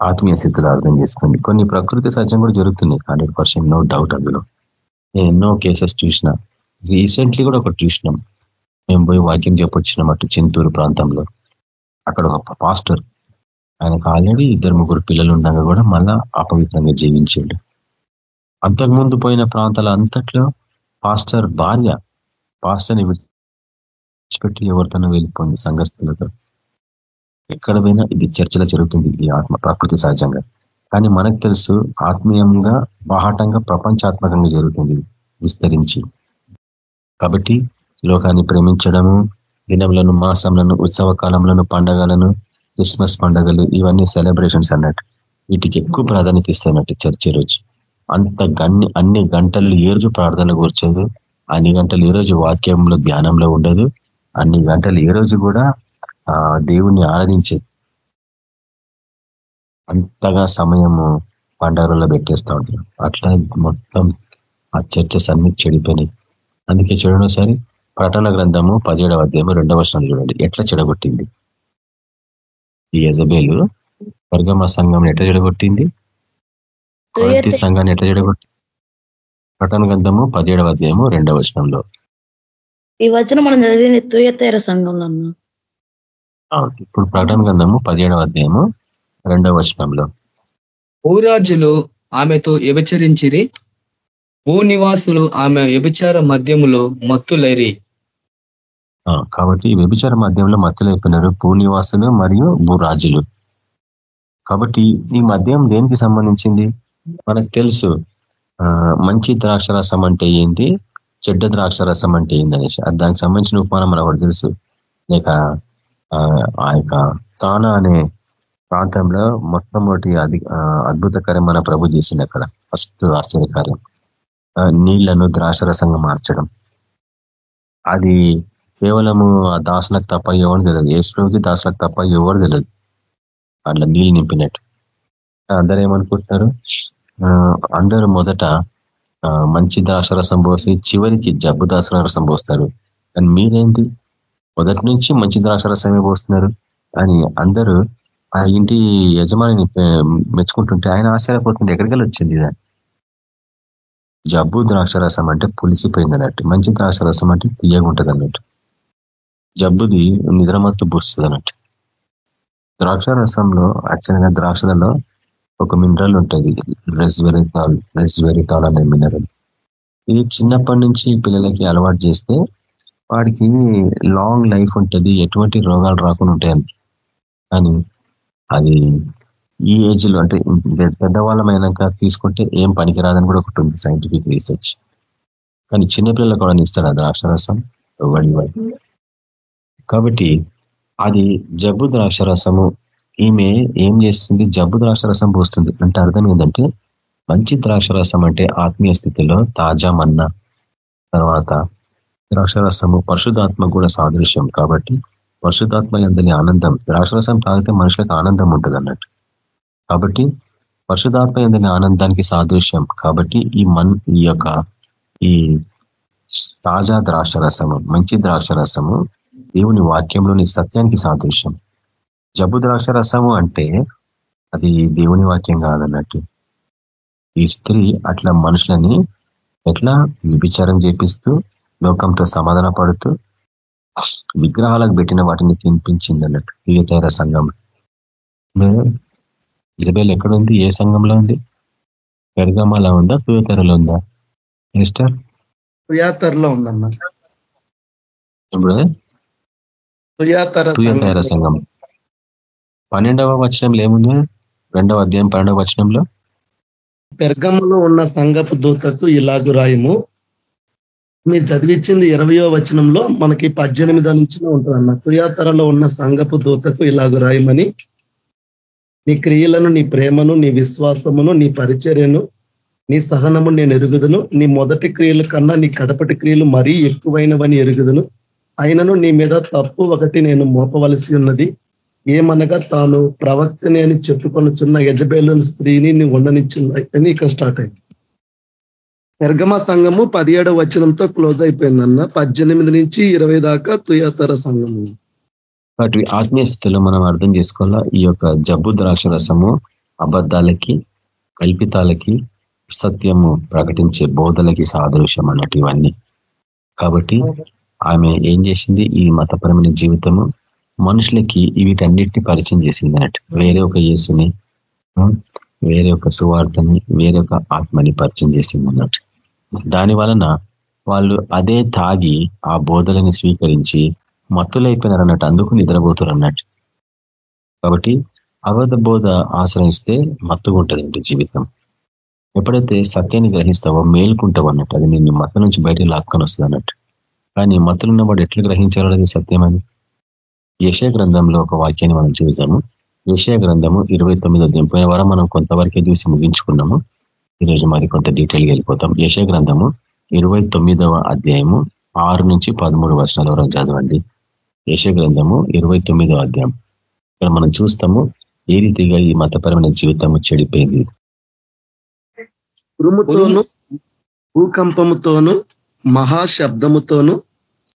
ఆత్మీయ స్థితిలో అర్థం చేసుకోండి. కొన్ని ప్రకృతి సహజం కూడా జరుగుతున్నాయి. హండ్రెడ్ పర్సెంట్ నో డౌట్ అందులో. నేను ఎన్నో కేసెస్ చూసిన. రీసెంట్లీ కూడా ఒకటి చూసినాం. మేము పోయి వాక్యం చెప్పొచ్చినాం అటు చింతూరు ప్రాంతంలో. అక్కడ ఒక పాస్టర్ ఆయనకు ఆల్రెడీ ఇద్దరు ముగ్గురు పిల్లలు ఉండగా కూడా మళ్ళా అపవిత్రంగా జీవించాడు. అంతకుముందు పోయిన ప్రాంతాల అంతట్లో పాస్టర్ భార్య పాస్టర్ని విడిచిపెట్టి ఎవరితోనో వెళ్ళిపోయింది సంఘస్థులతో. ఎక్కడ పోయినా ఇది చర్చలో జరుగుతుంది ఈ ఆత్మ ప్రకృతి సహజంగా. కానీ మనకు తెలుసు ఆత్మీయంగా బాహాటంగా ప్రపంచాత్మకంగా జరుగుతుంది విస్తరించి. కాబట్టి లోకాన్ని ప్రేమించడము దినములను మాసంలను ఉత్సవ కాలంలోను పండగలను క్రిస్మస్ పండగలు ఇవన్నీ సెలబ్రేషన్స్ అన్నట్టు. వీటికి ఎక్కువ ప్రాధాన్యత ఇస్తున్నట్టు చర్చ రోజు. అంత గన్ని అన్ని గంటలు ఏ రోజు ప్రార్థన కూర్చోదు. అన్ని గంటలు ఏ రోజు వాక్యంలో ధ్యానంలో ఉండదు. అన్ని గంటలు ఏ రోజు కూడా దేవుణ్ణి ఆరాధించేది అంతగా సమయము పండగలలో పెట్టేస్తూ ఉంటారు అట్లా మొత్తం ఆ చర్చస్ అన్ని చెడిపోయినాయి. అందుకే చూడండి ఒకసారి. ప్రటన గ్రంథము పదిహేడవ అధ్యాయము రెండవ వర్షాలు చూడండి. ఎట్లా చెడగొట్టింది? ఈ యజబేలు వర్గమ సంఘం ఎట్లా చెడగొట్టింది? కొరతి సంఘాన్ని ఎట్లా చెడగొట్టి ప్రటన గ్రంథము పదిహేడవ అధ్యాయము రెండవ వచనంలో. ఈ వచనం మనం చదివింది తుయతేర సంఘంలో ఇప్పుడు ప్రకటన గ్రంథము పదిహేడవ అధ్యాయము రెండవ వచనంలో. భూరాజులు ఆమెతో వ్యభిచరించిరి భూనివాసులు ఆమె వ్యభిచార మధ్యములో మత్తులైరి. కాబట్టి వ్యభిచార మధ్యంలో మత్తులైపోయినారు భూనివాసులు మరియు భూరాజులు కాబట్టి ఈ మద్యం దేనికి సంబంధించింది? మనకు తెలుసు మంచి ద్రాక్షరసం అంటే ఏంటి చెడ్డ ద్రాక్షరసం అంటే ఏంది అనేసి దానికి సంబంధించిన ఉపమానం మనకు తెలుసు. లేక ఆ యొక్క కానా అనే ప్రాంతంలో మొట్టమొదటి అధి అద్భుతకరం మన ప్రభు చేసింది అక్కడ. ఫస్ట్ ఆశ్చర్యకార్యం. నీళ్ళను ద్రాక్షరసంగా మార్చడం. అది కేవలము ఆ దాసులకు తప్ప ఎవరు తెలియదు ఏసుప్రభుకి దాసులకు తప్ప ఎవరు తెలియదు అట్లా నీళ్ళు నింపినట్టు. అందరూ ఏమనుకుంటున్నారు? అందరూ మొదట మంచి దాసరసం పోసి చివరికి జబ్బు దాసరసం పోస్తారు. కానీ మీరేంటి? మొదటి నుంచి మంచి ద్రాక్షరసమే పోస్తున్నారు. అని అందరూ ఆ ఇంటి యజమానిని మెచ్చుకుంటుంటే ఆయన ఆశ్చర్యపోతుంటే ఎక్కడికి వచ్చింది జబ్బు ద్రాక్షరసం అంటే పులిసిపోయింది అన్నట్టు మంచి ద్రాక్షరసం అంటే తీయగుంటుంది అన్నట్టు జబ్బుది నిద్రమత్తు బుస్తుంది అన్నట్టు ద్రాక్షరసంలో యాక్చువల్గా ద్రాక్షలలో ఒక మినరల్ ఉంటుంది. రెస్వెరిటాల్ రెస్వెరిటాల్ అనే మినరల్ ఇది చిన్నప్పటి నుంచి పిల్లలకి అలవాటు చేస్తే వాడికి లాంగ్ లైఫ్ ఉంటుంది. ఎటువంటి రోగాలు రాకుండా ఉంటాయని. కానీ అది ఈ ఏజ్లో అంటే పెద్దవాళ్ళమైనాక తీసుకుంటే ఏం పనికిరాదని కూడా ఒకటి ఉంది సైంటిఫిక్ రీసెర్చ్ కానీ చిన్నపిల్లలకు కూడా ఇస్తారు అది అక్షరసం వడి కాబట్టి అది జబ్బు ద్రాక్షరసము ఈమె ఏం చేస్తుంది? జబ్బు ద్రాక్షరసం పోస్తుంది. అంటే అర్థం ఏంటంటే మంచి ద్రాక్షరసం అంటే ఆత్మీయ స్థితిలో తాజా మన్న. తర్వాత ద్రాక్షరసము పరిశుధాత్మ కూడా సాదృశ్యం. కాబట్టి పరిశుధాత్మ ఎందని ఆనందం. ద్రాక్షరసం తాగితే మనుషులకు ఆనందం ఉంటుంది అన్నట్టు కాబట్టి పరిశుధాత్మ ఎందని ఆనందానికి సాదృశ్యం. కాబట్టి ఈ మన్ ఈ యొక్క ఈ తాజా ద్రాక్షరసము మంచి ద్రాక్షరసము దేవుని వాక్యంలోని సత్యానికి సాదృశ్యం. జబ్బు ద్రాక్షరసము అంటే అది దేవుని వాక్యం కాదన్నట్టు. ఈ స్త్రీ అట్లా మనుషులని ఎట్లా విభిచారం చేపిస్తూ లోకంతో సమాధాన పడుతూ విగ్రహాలకు పెట్టిన వాటిని తినిపించింది అన్నట్టు తీయతైర సంఘం ఇజబేల్ ఎక్కడుంది? ఏ సంఘంలో ఉంది? పెరగమాలో ఉందా? తుయతెరలో ఉందా? మిస్టర్ తుయాతరలో ఉందన్న. ఇప్పుడు సంఘం. పన్నెండవ వచనంలో ఏముంది? రెండవ అధ్యాయం పన్నెండవ వచనంలో? పెర్గములో ఉన్న సంగపు దూతకు ఇలాగు రాయము. మీరు చదివించింది ఇరవయో వచనంలో మనకి పద్దెనిమిదో నుంచి ఉంటుందన్న. తుయాతరలో ఉన్న సంగపు దూతకు ఇలాగు రాయమని నీ క్రియలను నీ ప్రేమను నీ విశ్వాసమును నీ పరిచర్యను నీ సహనము నేను ఎరుగుదును. నీ మొదటి క్రియల కన్నా నీ కడపటి క్రియలు మరీ ఎక్కువైనవని ఎరుగుదును. అయినను నీ మీద తప్పు ఒకటి నేను మోపవలసి ఉన్నది. ఏమనగా తాను ప్రవక్తని అని చెప్పుకొనుచున్న యజబేలుని స్త్రీని నీ ఉండనిచ్చింది ఇక్కడ స్టార్ట్ అయింది. నిర్గమ సంఘము పదిహేడవ వచనంతో క్లోజ్ అయిపోయిందన్న. పద్దెనిమిది నుంచి ఇరవై దాకా తుయాతర సంఘము. వాటి ఆత్మీయ స్థితిలో మనం అర్థం చేసుకోవాలా? ఈ యొక్క జబ్బు ద్రాక్ష రసము అబద్ధాలకి కల్పితాలకి సత్యము ప్రకటించే బోధలకి సాదృశ్యం అన్నట్టు ఇవన్నీ. కాబట్టి ఆమె ఏం చేసింది? ఈ మతపరమైన జీవితము మనుషులకి వీటన్నిటిని పరిచయం చేసింది అన్నట్టు. వేరే ఒక యేసుని వేరే ఒక సువార్తని వేరే ఒక ఆత్మని పరిచయం చేసింది అన్నట్టు. దాని వలన వాళ్ళు అదే తాగి ఆ బోధలని స్వీకరించి మత్తులైపోయినారు అన్నట్టు అందుకు నిద్రపోతారు అన్నట్టు. కాబట్టి అబద్ధ బోధ ఆశ్రయిస్తే మత్తుగా ఉంటుంది జీవితం. ఎప్పుడైతే సత్యాన్ని గ్రహిస్తావో మేల్కుంటావు అన్నట్టు అది నిన్ను మత నుంచి బయట లాక్కొని వస్తుంది అన్నట్టు. కానీ మత్తులు ఉన్నవాడు ఎట్లా గ్రహించాలో అది. సత్యమని యశయ గ్రంథంలో ఒక వాక్యాన్ని మనం చూసాము. యశయ గ్రంథము ఇరవై తొమ్మిదో పోయిన వారం మనం కొంతవరకే చూసి ముగించుకున్నాము. ఈరోజు మరి కొంత డీటెయిల్గా వెళ్ళిపోతాం. యశయ గ్రంథము ఇరవై అధ్యాయము ఆరు నుంచి పదమూడు వర్షాల వరకు చదవండి. యశ గ్రంథము ఇరవై అధ్యాయం. ఇక్కడ మనం చూస్తాము ఏ రీతిగా ఈ మతపరమైన జీవితము చెడిపోయింది. ఉరుముతోను భూకంపముతోను మహాశబ్దముతోను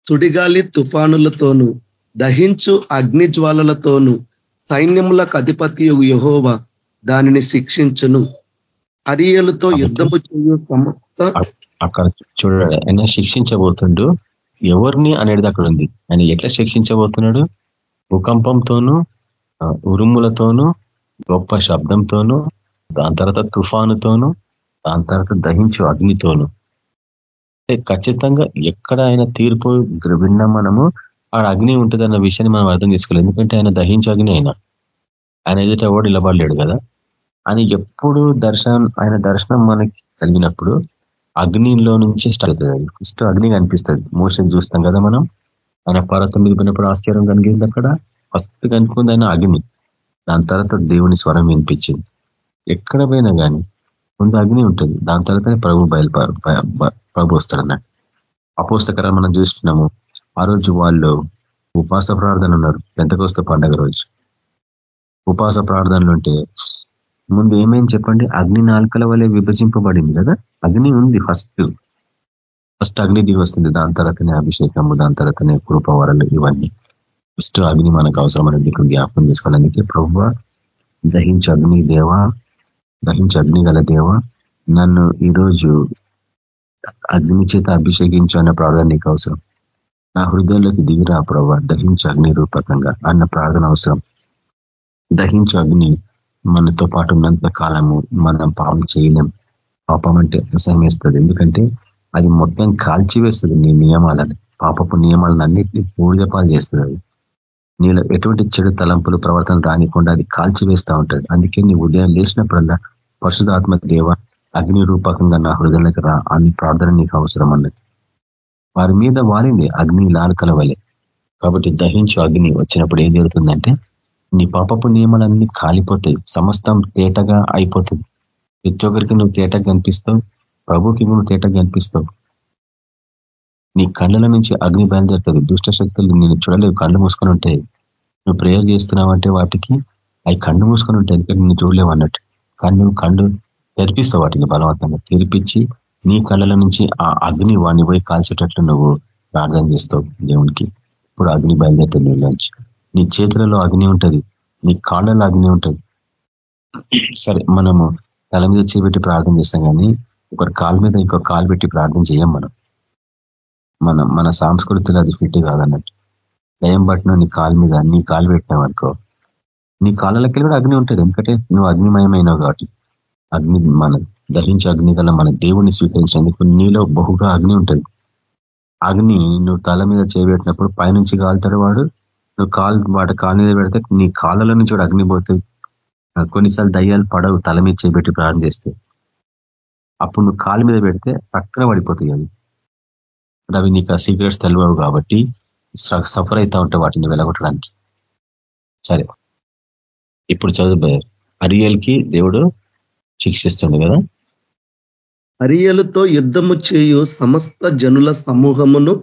సుడిగాలి తుఫానులతోను దహించు అగ్ని జ్వాలలతోను సైన్యములకు అధిపతి యహోవ దానిని శిక్షించును. అరియలతో యుద్ధము చేయు అక్కడ చూడండి ఆయన శిక్షించబోతుండు. ఎవరిని అనేది అక్కడ ఉంది. ఆయన ఎట్లా శిక్షించబోతున్నాడు? భూకంపంతోనూ ఉరుములతోనూ గొప్ప శబ్దంతోనూ దాని తర్వాత తుఫానుతోనూ దాని తర్వాత దహించు అగ్నితోనూ. అంటే ఖచ్చితంగా ఎక్కడ ఆయన తీర్పు విన్నా మనము ఆడ అగ్ని ఉంటుందన్న విషయాన్ని మనం అర్థం చేసుకోలేదు ఎందుకంటే ఆయన దహించు అగ్ని ఆయన. ఆయన ఎదుట ఎవడు నిలబడలేడు కదా. అని ఎప్పుడు దర్శనం ఆయన దర్శనం మనకి కలిగినప్పుడు అగ్నిలో నుంచి స్టార్ట్ అవుతుంది. ఫస్ట్ అగ్ని కనిపిస్తుంది. మోషన్ చూస్తాం కదా మనం. ఆయన పర్వతం మీద పోయినప్పుడు ఆశ్చర్యం కనిపించింది అక్కడ. ఫస్ట్ కనుక్కుంది ఆయన అగ్ని. దాని తర్వాత దేవుని స్వరం వినిపించింది. ఎక్కడ పోయినా కానీ ముందు అగ్ని ఉంటుంది. దాని తర్వాతనే ప్రభు బయలుపారు ప్రభు వస్తాడన్నట్టు అపోస్తకరం మనం చూస్తున్నాము. ఆ రోజు వాళ్ళు ఉపాస ప్రార్థన ఉన్నారు. ఎంతకొస్తే పండగ రోజు. ఉపాస ప్రార్థనలు ఉంటే ముందు ఏమైంది చెప్పండి? అగ్ని నాలుకల వలె విభజింపబడింది కదా? అగ్ని ఉంది ఫస్ట్. ఫస్ట్ అగ్ని దిగి వస్తుంది. దాని తర్వాతనే అభిషేకము దాని తర్వాతనే కృపవరలు ఇవన్నీ. ఫస్ట్ అగ్ని మనకు అవసరం అనేది జ్ఞాపకం చేసుకోవాలి అందుకే ప్రభు దహించ అగ్ని దేవ దహించ అగ్ని గల దేవ నన్ను ఈరోజు అగ్ని చేత అభిషేకించు అన్న ప్రార్థన నీకు అవసరం. నా హృదయంలోకి దిగిరా ప్రభావ దహించు అగ్ని రూపకంగా అన్న ప్రార్థన అవసరం. దహించు అగ్ని మనతో పాటు ఉన్నంత కాలము మనం పాపం చేయలేం. పాపం అంటే అసహ్యం ఎందుకంటే అది మొత్తం కాల్చివేస్తుంది నీ నియమాలని. పాపపు నియమాలను అన్నింటినీ పూడిదపాలు చేస్తుంది. అది నీలో ఎటువంటి చెడు తలంపులు ప్రవర్తన రానికుండా అది కాల్చివేస్తూ ఉంటుంది. అందుకే నీ ఉదయం లేచినప్పుడల్లా పరిశుధాత్మ దేవ అగ్ని రూపకంగా నా హృదయంలోకి రా. అని ప్రార్థన నీకు అవసరం అన్నది. వారి మీద వారింది అగ్ని లాలకల వలె. కాబట్టి దహించు అగ్ని వచ్చినప్పుడు ఏం జరుగుతుందంటే నీ పాపపు నియమాలన్నీ కాలిపోతాయి. సమస్తం తేటగా అయిపోతుంది. ప్రతి ఒక్కరికి నువ్వు తేటగా కనిపిస్తావు. ప్రభుకి నువ్వు తేటగా కనిపిస్తావు. నీ కళ్ళల నుంచి అగ్ని బయలుదేరుతుంది. దుష్ట శక్తులు నేను చూడలేవు. కళ్ళు మూసుకొని ఉంటాయి. నువ్వు ప్రేయర్ చేస్తున్నావంటే వాటికి అవి కళ్ళు మూసుకొని ఉంటాయి. ఎందుకంటే నేను చూడలేవు అన్నట్టు. కళ్ళు కళ్ళు తెరిపిస్తావు వాటిని బలవంతంగా. తెరిపించి నీ కళ్ళల నుంచి ఆ అగ్ని వాడిని పోయి కాల్చేటట్లు నువ్వు ప్రార్థన చేస్తావు దేవునికి. ఇప్పుడు అగ్ని బయలుదేరుతుంది నీళ్ళంచి నీ చేతులలో అగ్ని ఉంటుంది. నీ కాళ్ళలో అగ్ని ఉంటుంది. సరే మనము తల మీద చేపెట్టి ప్రార్థన చేస్తాం కానీ ఒకరి కాలు మీద ఇంకో కాలు పెట్టి ప్రార్థన చేయం మనం. మన మన సంస్కృతిలో అది ఫిట్ కాదన్నట్టు. దయం పట్టిన నీ కాలు మీద నీ కాలు పెట్టినావు అనుకో నీ కాళ్ళకి కూడా అగ్ని ఉంటుంది. ఎందుకంటే నువ్వు అగ్నిమయమైనావు కాబట్టి. అగ్ని మన దహించే అగ్ని గల మన దేవుణ్ణి స్వీకరించేందుకు నీలో బహుగా అగ్ని ఉంటుంది. అగ్ని నువ్వు తల మీద చేపెట్టినప్పుడు పైనుంచి కాలుతాడు వాడు. నువ్వు కాలు వాటి కాలు మీద పెడితే నీ కాళ్ళలో నుంచి కూడా అగ్ని పోతుంది. కొన్నిసార్లు దయ్యాలు పడవు తల మీద చేపెట్టి ప్రారంభం చేస్తే. అప్పుడు నువ్వు కాలు మీద పెడితే పక్కన పడిపోతాయి అవి. అవి నీకు ఆ సీక్రెట్స్ తెలియవు కాబట్టి సఫర్ అవుతా ఉంటాయి వాటిని వెలగొట్టడానికి. సరే. ఇప్పుడు చదువు అరియల్కి దేవుడు శిక్షిస్తుండే కదా? అరియలతో యుద్ధము చేయు సమస్త జనుల సమూహమును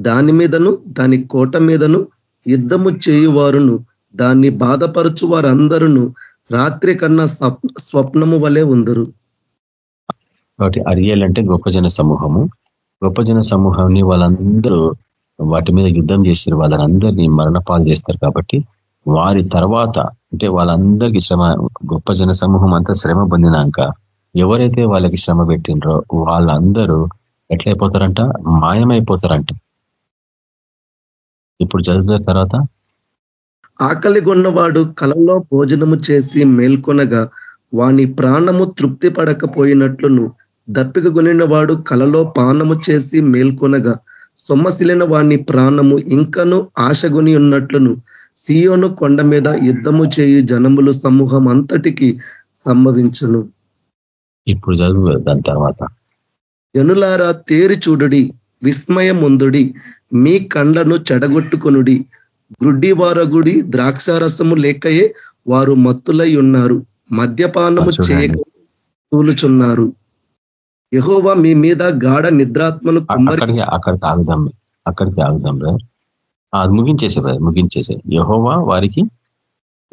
దాని మీదను దాని కోట మీదను యుద్ధము చేయువారును దాన్ని బాధపరచు వారందరూ రాత్రి కన్నా స్వప్నము వలె ఉందరు. కాబట్టి అరియల్ అంటే గొప్ప జన సమూహము. గొప్ప జన సమూహాన్ని వాళ్ళందరూ వాటి మీద యుద్ధం చేస్తారు. వాళ్ళందరినీ మరణపాలు చేస్తారు కాబట్టి వారి తర్వాత అంటే వాళ్ళందరికీ శ్రమ గొప్ప జన సమూహం అంతా శ్రమ పొందినాక ఎవరైతే వాళ్ళకి శ్రమ పెట్టినరో వాళ్ళందరూ ఎట్లయిపోతారంట? మాయమైపోతారంట. ఇప్పుడు చదువుతున్న తర్వాత ఆకలి కొన్నవాడు కలలో భోజనము చేసి మేల్కొనగా వాని ప్రాణము తృప్తి పడకపోయినట్లును దప్పిక కొనిన వాడు కలలో పానము చేసి మేల్కొనగా సొమ్మసిలిన వాని ప్రాణము ఇంకను ఆశగొని ఉన్నట్లును సియోను కొండ మీద యుద్ధము చేయి జనములు సమూహం అంతటికి సంభవించును. ఇప్పుడు చదువు దాని తర్వాత. జనులారా తేరి చూడుడి విస్మయముందుడి మీ కండ్లను చెడగొట్టుకొనుడి వారగుడి ద్రాక్షారసము లేకయే వారు మత్తులై ఉన్నారు. మద్యపానము చేయక తూలుచున్నారు. యహోవా మీ మీద గాఢ నిద్రాత్మను అక్కడికి అక్కడికి ఆగుదాం. అక్కడికి ఆగుదాం అది ముగించేసే ముగించేసే. యహోవా వారికి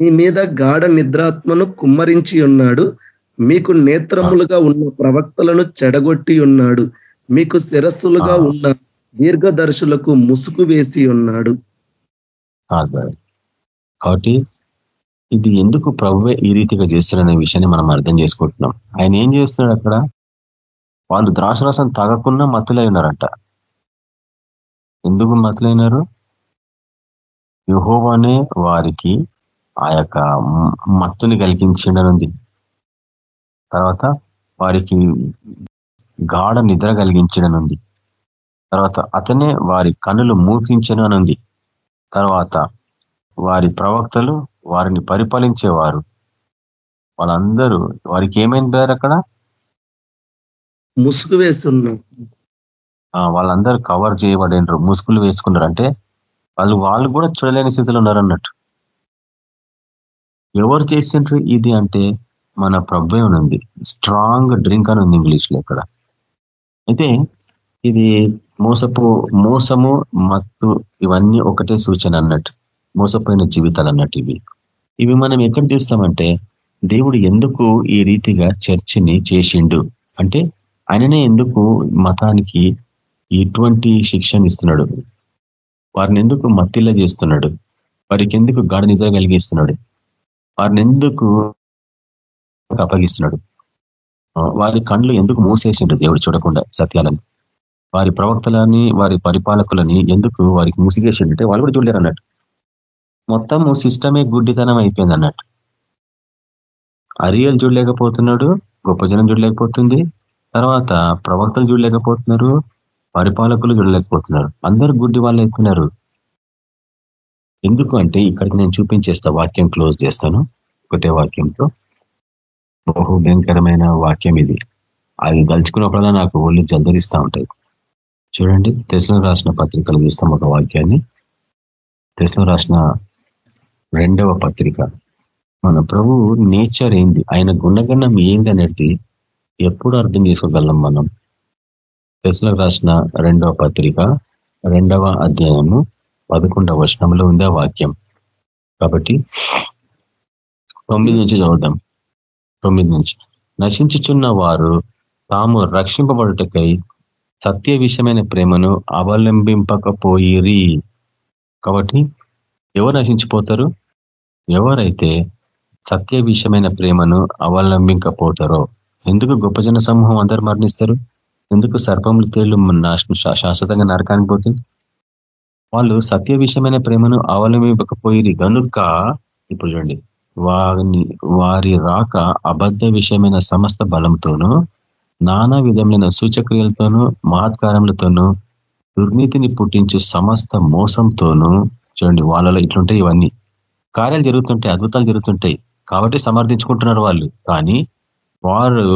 మీ మీద గాఢ నిద్రాత్మను కుమ్మరించి ఉన్నాడు. మీకు నేత్రములుగా ఉన్న ప్రవక్తలను చెడగొట్టి ఉన్నాడు. మీకు శిరస్సులుగా ఉన్న దీర్ఘదర్శులకు ముసుగు వేసి ఉన్నాడు. కాబట్టి ఇది ఎందుకు ప్రభువే ఈ రీతిగా చేస్తున్నారనే విషయాన్ని మనం అర్థం చేసుకుంటున్నాం. ఆయన ఏం చేస్తున్నాడు అక్కడ? వాళ్ళు ద్రాక్షరసం తాగకుండా మత్తులై ఉన్నారంట. ఎందుకు మత్తులైనారు యుహోవానే వారికి ఆ యొక్క మత్తుని కలిగించిండనుంది. తర్వాత వారికి గాఢ నిద్ర కలిగించడనుంది. తర్వాత అతనే వారి కనులు మూపించను అనుంది తర్వాత వారి ప్రవక్తలు వారిని పరిపాలించేవారు. వాళ్ళందరూ వారికి ఏమైంది పేరు అక్కడ? ముసుగు వేస్తున్నారు. వాళ్ళందరూ కవర్ చేయబడినరు ముసుగులు వేసుకున్నారు. అంటే వాళ్ళు వాళ్ళు కూడా చూడలేని స్థితిలో ఉన్నారు అన్నట్టు ఎవరు చేసిండ్రు ఇది అంటే మన ప్రభే ఉంది. స్ట్రాంగ్ డ్రింక్ అని ఉంది ఇంగ్లీష్లో ఇక్కడ. అయితే ఇది మోసపు మోసము మత్తు ఇవన్నీ ఒకటే సూచన అన్నట్టు. మోసపోయిన జీవితాలు అన్నట్టు ఇవి. ఇవి మనం ఎక్కడ చూస్తామంటే దేవుడు ఎందుకు ఈ రీతిగా చర్చిని చేసిండు? అంటే ఆయననే ఎందుకు మతానికి ఇటువంటి శిక్షణ ఇస్తున్నాడు? వారిని ఎందుకు మత్తిల్ల చేస్తున్నాడు? వారికి ఎందుకు గాఢ నిద్ర కలిగిస్తున్నాడు? వారిని ఎందుకు అప్పగిస్తున్నాడు? వారి కండ్లు ఎందుకు మూసేసిండు దేవుడు చూడకుండా సత్యాలని? వారి ప్రవక్తలని వారి పరిపాలకులని ఎందుకు వారికి మూసిగేసిండంటే వాళ్ళు కూడా చూడలేరు అన్నట్టు. మొత్తం సిస్టమే గుడ్డితనం అయిపోయింది అన్నట్టు. అరియలు చూడలేకపోతున్నాడు గొప్ప జనం చూడలేకపోతుంది. తర్వాత ప్రవక్తలు చూడలేకపోతున్నారు పరిపాలకులు చూడలేకపోతున్నారు. అందరూ గుడ్డి వాళ్ళు అవుతున్నారు. ఎందుకు అంటే ఇక్కడికి నేను చూపించేస్తా వాక్యం క్లోజ్ చేస్తాను. ఒకటే వాక్యంతో. బహు భయంకరమైన వాక్యం ఇది. అది దలుచుకున్నప్పుడల్లా నాకు ఒళ్ళు జల్దరిస్తూ ఉంటాయి. చూడండి. తెసలో రాసిన పత్రికలు చూస్తాం ఒక వాక్యాన్ని. తెసలో రాసిన రెండవ పత్రిక. మన ప్రభు నేచర్ ఏంది? ఆయన గుణగణం ఏంది అనేది ఎప్పుడు అర్థం చేసుకోగలం మనం? తెసలో రాసిన రెండవ పత్రిక రెండవ అధ్యాయము పదకొండవ వచనంలో ఉంది ఆ వాక్యం. కాబట్టి తొమ్మిది నుంచి చదువుదాం. తొమ్మిది నుంచి. నశించుచున్న వారు తాము రక్షింపబడుటకై సత్య విషయమైన ప్రేమను అవలంబింపకపోయిరి. కాబట్టి ఎవరు నశించిపోతారు? ఎవరైతే సత్య విషయమైన ప్రేమను అవలంబింకపోతారో ఎందుకు గొప్ప జన సమూహం అందరు మరణిస్తారు? ఎందుకు సర్పములు తేళ్ళు శాశ్వతంగా నరకానికి పోతుంది వాళ్ళు సత్య విషయమైన ప్రేమను అవలంబింపకపోయిరి గనుక ఇప్పుడు చూడండి వారిని వారి రాక అబద్ధ విషయమైన సమస్త బలంతోనూ నానా విధమైన సూచక్రియలతోనూ మహత్కారములతోనూ దుర్నీతిని పుట్టించు సమస్త మోసంతోనూ చూడండి వాళ్ళలో ఇట్లుంటాయి ఇవన్నీ. కార్యాలు జరుగుతుంటాయి అద్భుతాలు జరుగుతుంటాయి. కాబట్టి సమర్థించుకుంటున్నారు వాళ్ళు. కానీ వారు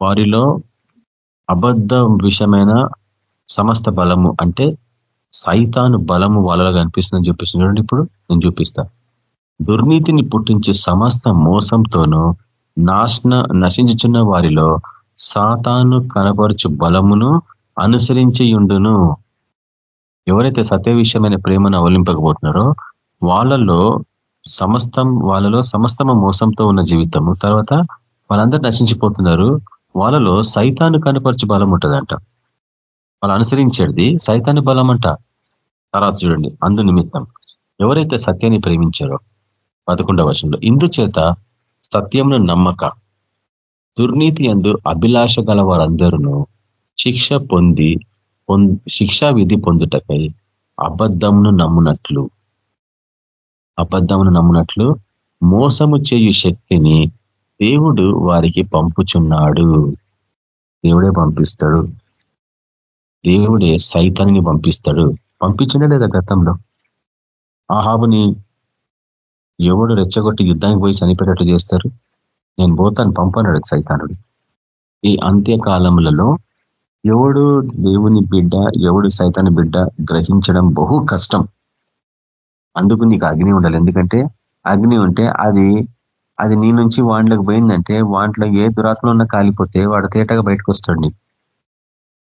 వారిలో అబద్ధ విషయమైన సమస్త బలము అంటే సైతాను బలము వాళ్ళలో కనిపిస్తుందని చూపిస్తుంది చూడండి ఇప్పుడు నేను చూపిస్తా. దుర్నీతిని పుట్టించే సమస్త మోసంతోనూ నాశన నశించుచున్న వారిలో సాతాను కనపరచు బలమును అనుసరించి ఉండును ఎవరైతే సత్య విషయమైన ప్రేమను అవలింపకపోతున్నారో వాళ్ళలో సమస్తం వాళ్ళలో సమస్తమ మోసంతో ఉన్న జీవితము తర్వాత వాళ్ళందరూ నశించిపోతున్నారు. వాళ్ళలో సైతాను కనపరచు బలం ఉంటుందంట. వాళ్ళు అనుసరించేది సైతాన్ని బలం అంట తర్వాత చూడండి అందు నిమిత్తం ఎవరైతే సత్యాన్ని ప్రేమించారో పదకొండవ వర్షంలో ఇందుచేత సత్యంను నమ్మక. దుర్నీతి అందు అభిలాష గల వారందరూ శిక్ష పొంది శిక్షా విధి పొందుటకై అబద్ధమును నమ్మునట్లు అబద్ధమును నమ్మునట్లు మోసము చేయు శక్తిని దేవుడు వారికి పంపుచున్నాడు. దేవుడే పంపిస్తాడు. దేవుడే సైతాన్ని పంపిస్తాడు. పంపించడే లేదా గతంలో? ఆహాబుని ఎవడు రెచ్చగొట్టి యుద్ధానికి పోయి చనిపోయేటట్లు చేస్తారు? నేను పోతాను పంపన్నాడు సైతానుడు. ఈ అంత్యకాలములలో ఎవడు దేవుని బిడ్డ ఎవడు సైతాన్ని బిడ్డ గ్రహించడం బహు కష్టం. అందుకు నీకు అగ్ని ఉండాలి. ఎందుకంటే అగ్ని ఉంటే అది అది నీ నుంచి వాండ్లోకి పోయిందంటే వాంట్లో ఏ దురాత్మ ఉన్నా కాలిపోతే వాడు తేటగా బయటకు వస్తాడు నీకు.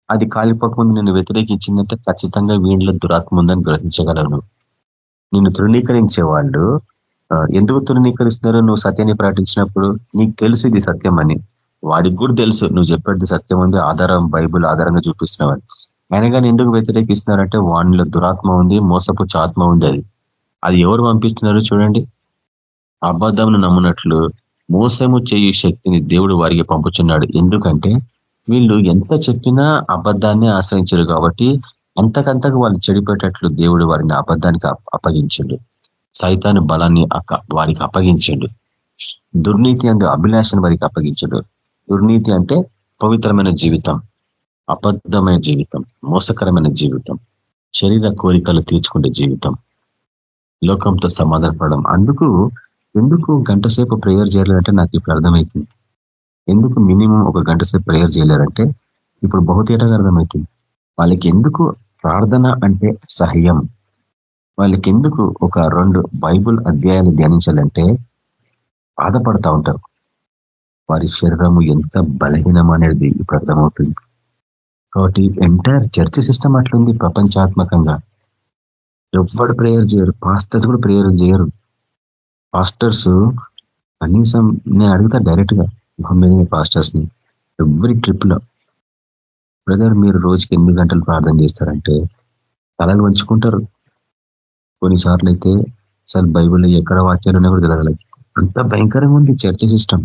అది కాలిపోకముందు నేను వ్యతిరేకించిందంటే ఖచ్చితంగా వీళ్ళ దురాత్మ ఉందని గ్రహించగలను నిన్ను తృణీకరించే వాళ్ళు ఎందుకు తృణీకరిస్తున్నారో? నువ్వు సత్యాన్ని ప్రకటించినప్పుడు నీకు తెలుసు ఇది సత్యం అని. వాడికి కూడా తెలుసు. నువ్వు చెప్పేది సత్యం ఉంది ఆధారం బైబుల్ ఆధారంగా చూపిస్తున్నావని. అయినా కానీ ఎందుకు వ్యతిరేకిస్తున్నారంటే వాణిలో దురాత్మ ఉంది మోసపు చాత్మ ఉంది అది. అది ఎవరు పంపిస్తున్నారు చూడండి. అబద్ధంను నమ్మునట్లు మోసము చేయు శక్తిని దేవుడు వారికి పంపుచున్నాడు. ఎందుకంటే వీళ్ళు ఎంత చెప్పినా అబద్ధాన్ని ఆశ్రయించారు కాబట్టి అంతకంతకు వాళ్ళు చెడిపోయేటట్లు దేవుడు వారిని అబద్ధానికి అప్పగించిండు. సైతాన్ని బలాన్ని వారికి అప్పగించిండు. దుర్నీతి అందు అభిలాషను వారికి అప్పగించడు. దుర్నీతి అంటే పవిత్రమైన జీవితం అబద్ధమైన జీవితం మోసకరమైన జీవితం శరీర కోరికలు తీర్చుకునే జీవితం. లోకంతో సమాధానపడడం. అందుకు ఎందుకు గంట సేపు ప్రేయర్ చేయాలంటే నాకు ఇప్పుడు అర్థమవుతుంది ఎందుకు మినిమం ఒక గంట సేపు ప్రేయర్ చేయలేరంటే ఇప్పుడు బహుతేటగా అర్థమవుతుంది వాళ్ళకి ఎందుకు ప్రార్థన అంటే సహ్యం? వాళ్ళకి ఎందుకు ఒక రెండు బైబుల్ అధ్యాయాలు ధ్యానించాలంటే బాధపడతా ఉంటారు? వారి శరీరము ఎంత బలహీనం అనేది ఇప్పుడు అర్థమవుతుంది. కాబట్టి ఎంటైర్ చర్చ సిస్టమ్ అట్లుంది ప్రపంచాత్మకంగా. ఎవరు ప్రేయర్ చేయరు పాస్టర్స్ కూడా ప్రేయర్ చేయరు. పాస్టర్స్ కనీసం నేను అడుగుతా డైరెక్ట్గా పాస్టర్స్ని ఎవ్రీ ట్రిప్లో బ్రదర్ మీరు రోజుకి ఎన్ని గంటలు ప్రార్థన చేస్తారంటే తలలు వంచుకుంటారు. కొన్నిసార్లు అయితే అసలు బైబిల్లో ఎక్కడ వాక్యాలు కూడా తెలియదు అంత భయంకరంగా ఉంది చర్చ సిస్టమ్.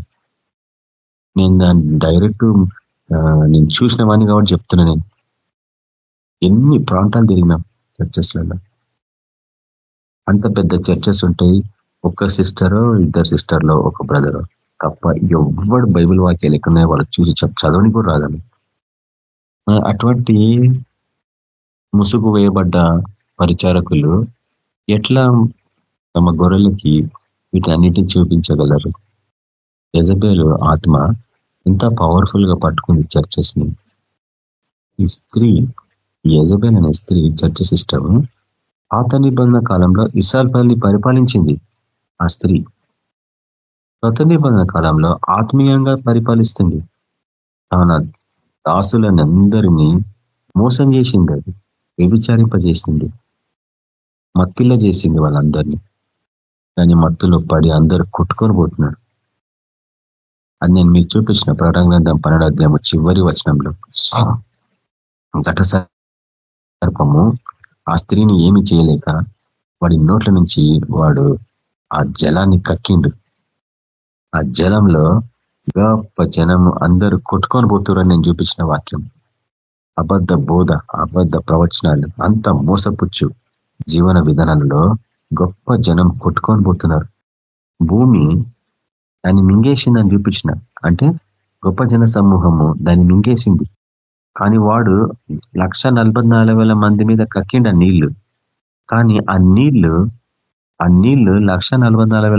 నేను దాన్ని డైరెక్ట్ నేను చూసిన వాడిని కాబట్టి చెప్తున్నా నేను. ఎన్ని ప్రాంతాలు తిరిగినాం చర్చెస్లలో. అంత పెద్ద చర్చెస్ ఉంటాయి. ఒక్క సిస్టరో ఇద్దరు సిస్టర్లో ఒక బ్రదరో. తప్ప ఎవ్వడు బైబిల్ వాక్యాలు ఎక్కడున్నాయో వాళ్ళకి చూసి చదవని కూడా రాదని. అటువంటి ముసుగు వేయబడ్డ పరిచారకులు ఎట్లా తమ గొర్రెలకి వీటన్నిటిని చూపించగలరు? యజబేలు ఆత్మ ఎంత పవర్ఫుల్గా పట్టుకుంది చర్చెస్ని ఈ స్త్రీ యజబేల్ అనే స్త్రీ చర్చ సిస్టమ్ పాత నిబంధన కాలంలో ఇసాల్పల్ని పరిపాలించింది. ఆ స్త్రీ కొత్త నిబంధన కాలంలో ఆత్మీయంగా పరిపాలిస్తుంది. తన దాసులనందరినీ మోసం చేసింది అది వ్యభిచారింపజేసింది. మత్తిలో చేసింది వాళ్ళందరినీ. దాన్ని మత్తులో పడి అందరు కొట్టుకొని పోతున్నారు. అది నేను మీకు చూపించిన ప్రకటన గ్రంథం పన్నెండు చివరి వచనంలో. ఘట సర్పము ఆ స్త్రీని ఏమి చేయలేక వాడి నోట్ల నుంచి వాడు ఆ జలాన్ని కక్కిండు. ఆ జలంలో గొప్ప జనము అందరూ కొట్టుకొని పోతురని నేను చూపించిన వాక్యం. అబద్ధ బోధ అబద్ధ ప్రవచనాలు అంత మోసపుచ్చు. జీవన విధానంలో గొప్ప జనం కొట్టుకొని పోతున్నారు. భూమి దాన్ని మింగేసిందని చూపించిన. అంటే గొప్ప జన సమూహము దాన్ని మింగేసింది. కానీ వాడు లక్ష మంది మీద కక్కిండ నీళ్ళు. కానీ ఆ నీళ్ళు ఆ నీళ్ళు లక్ష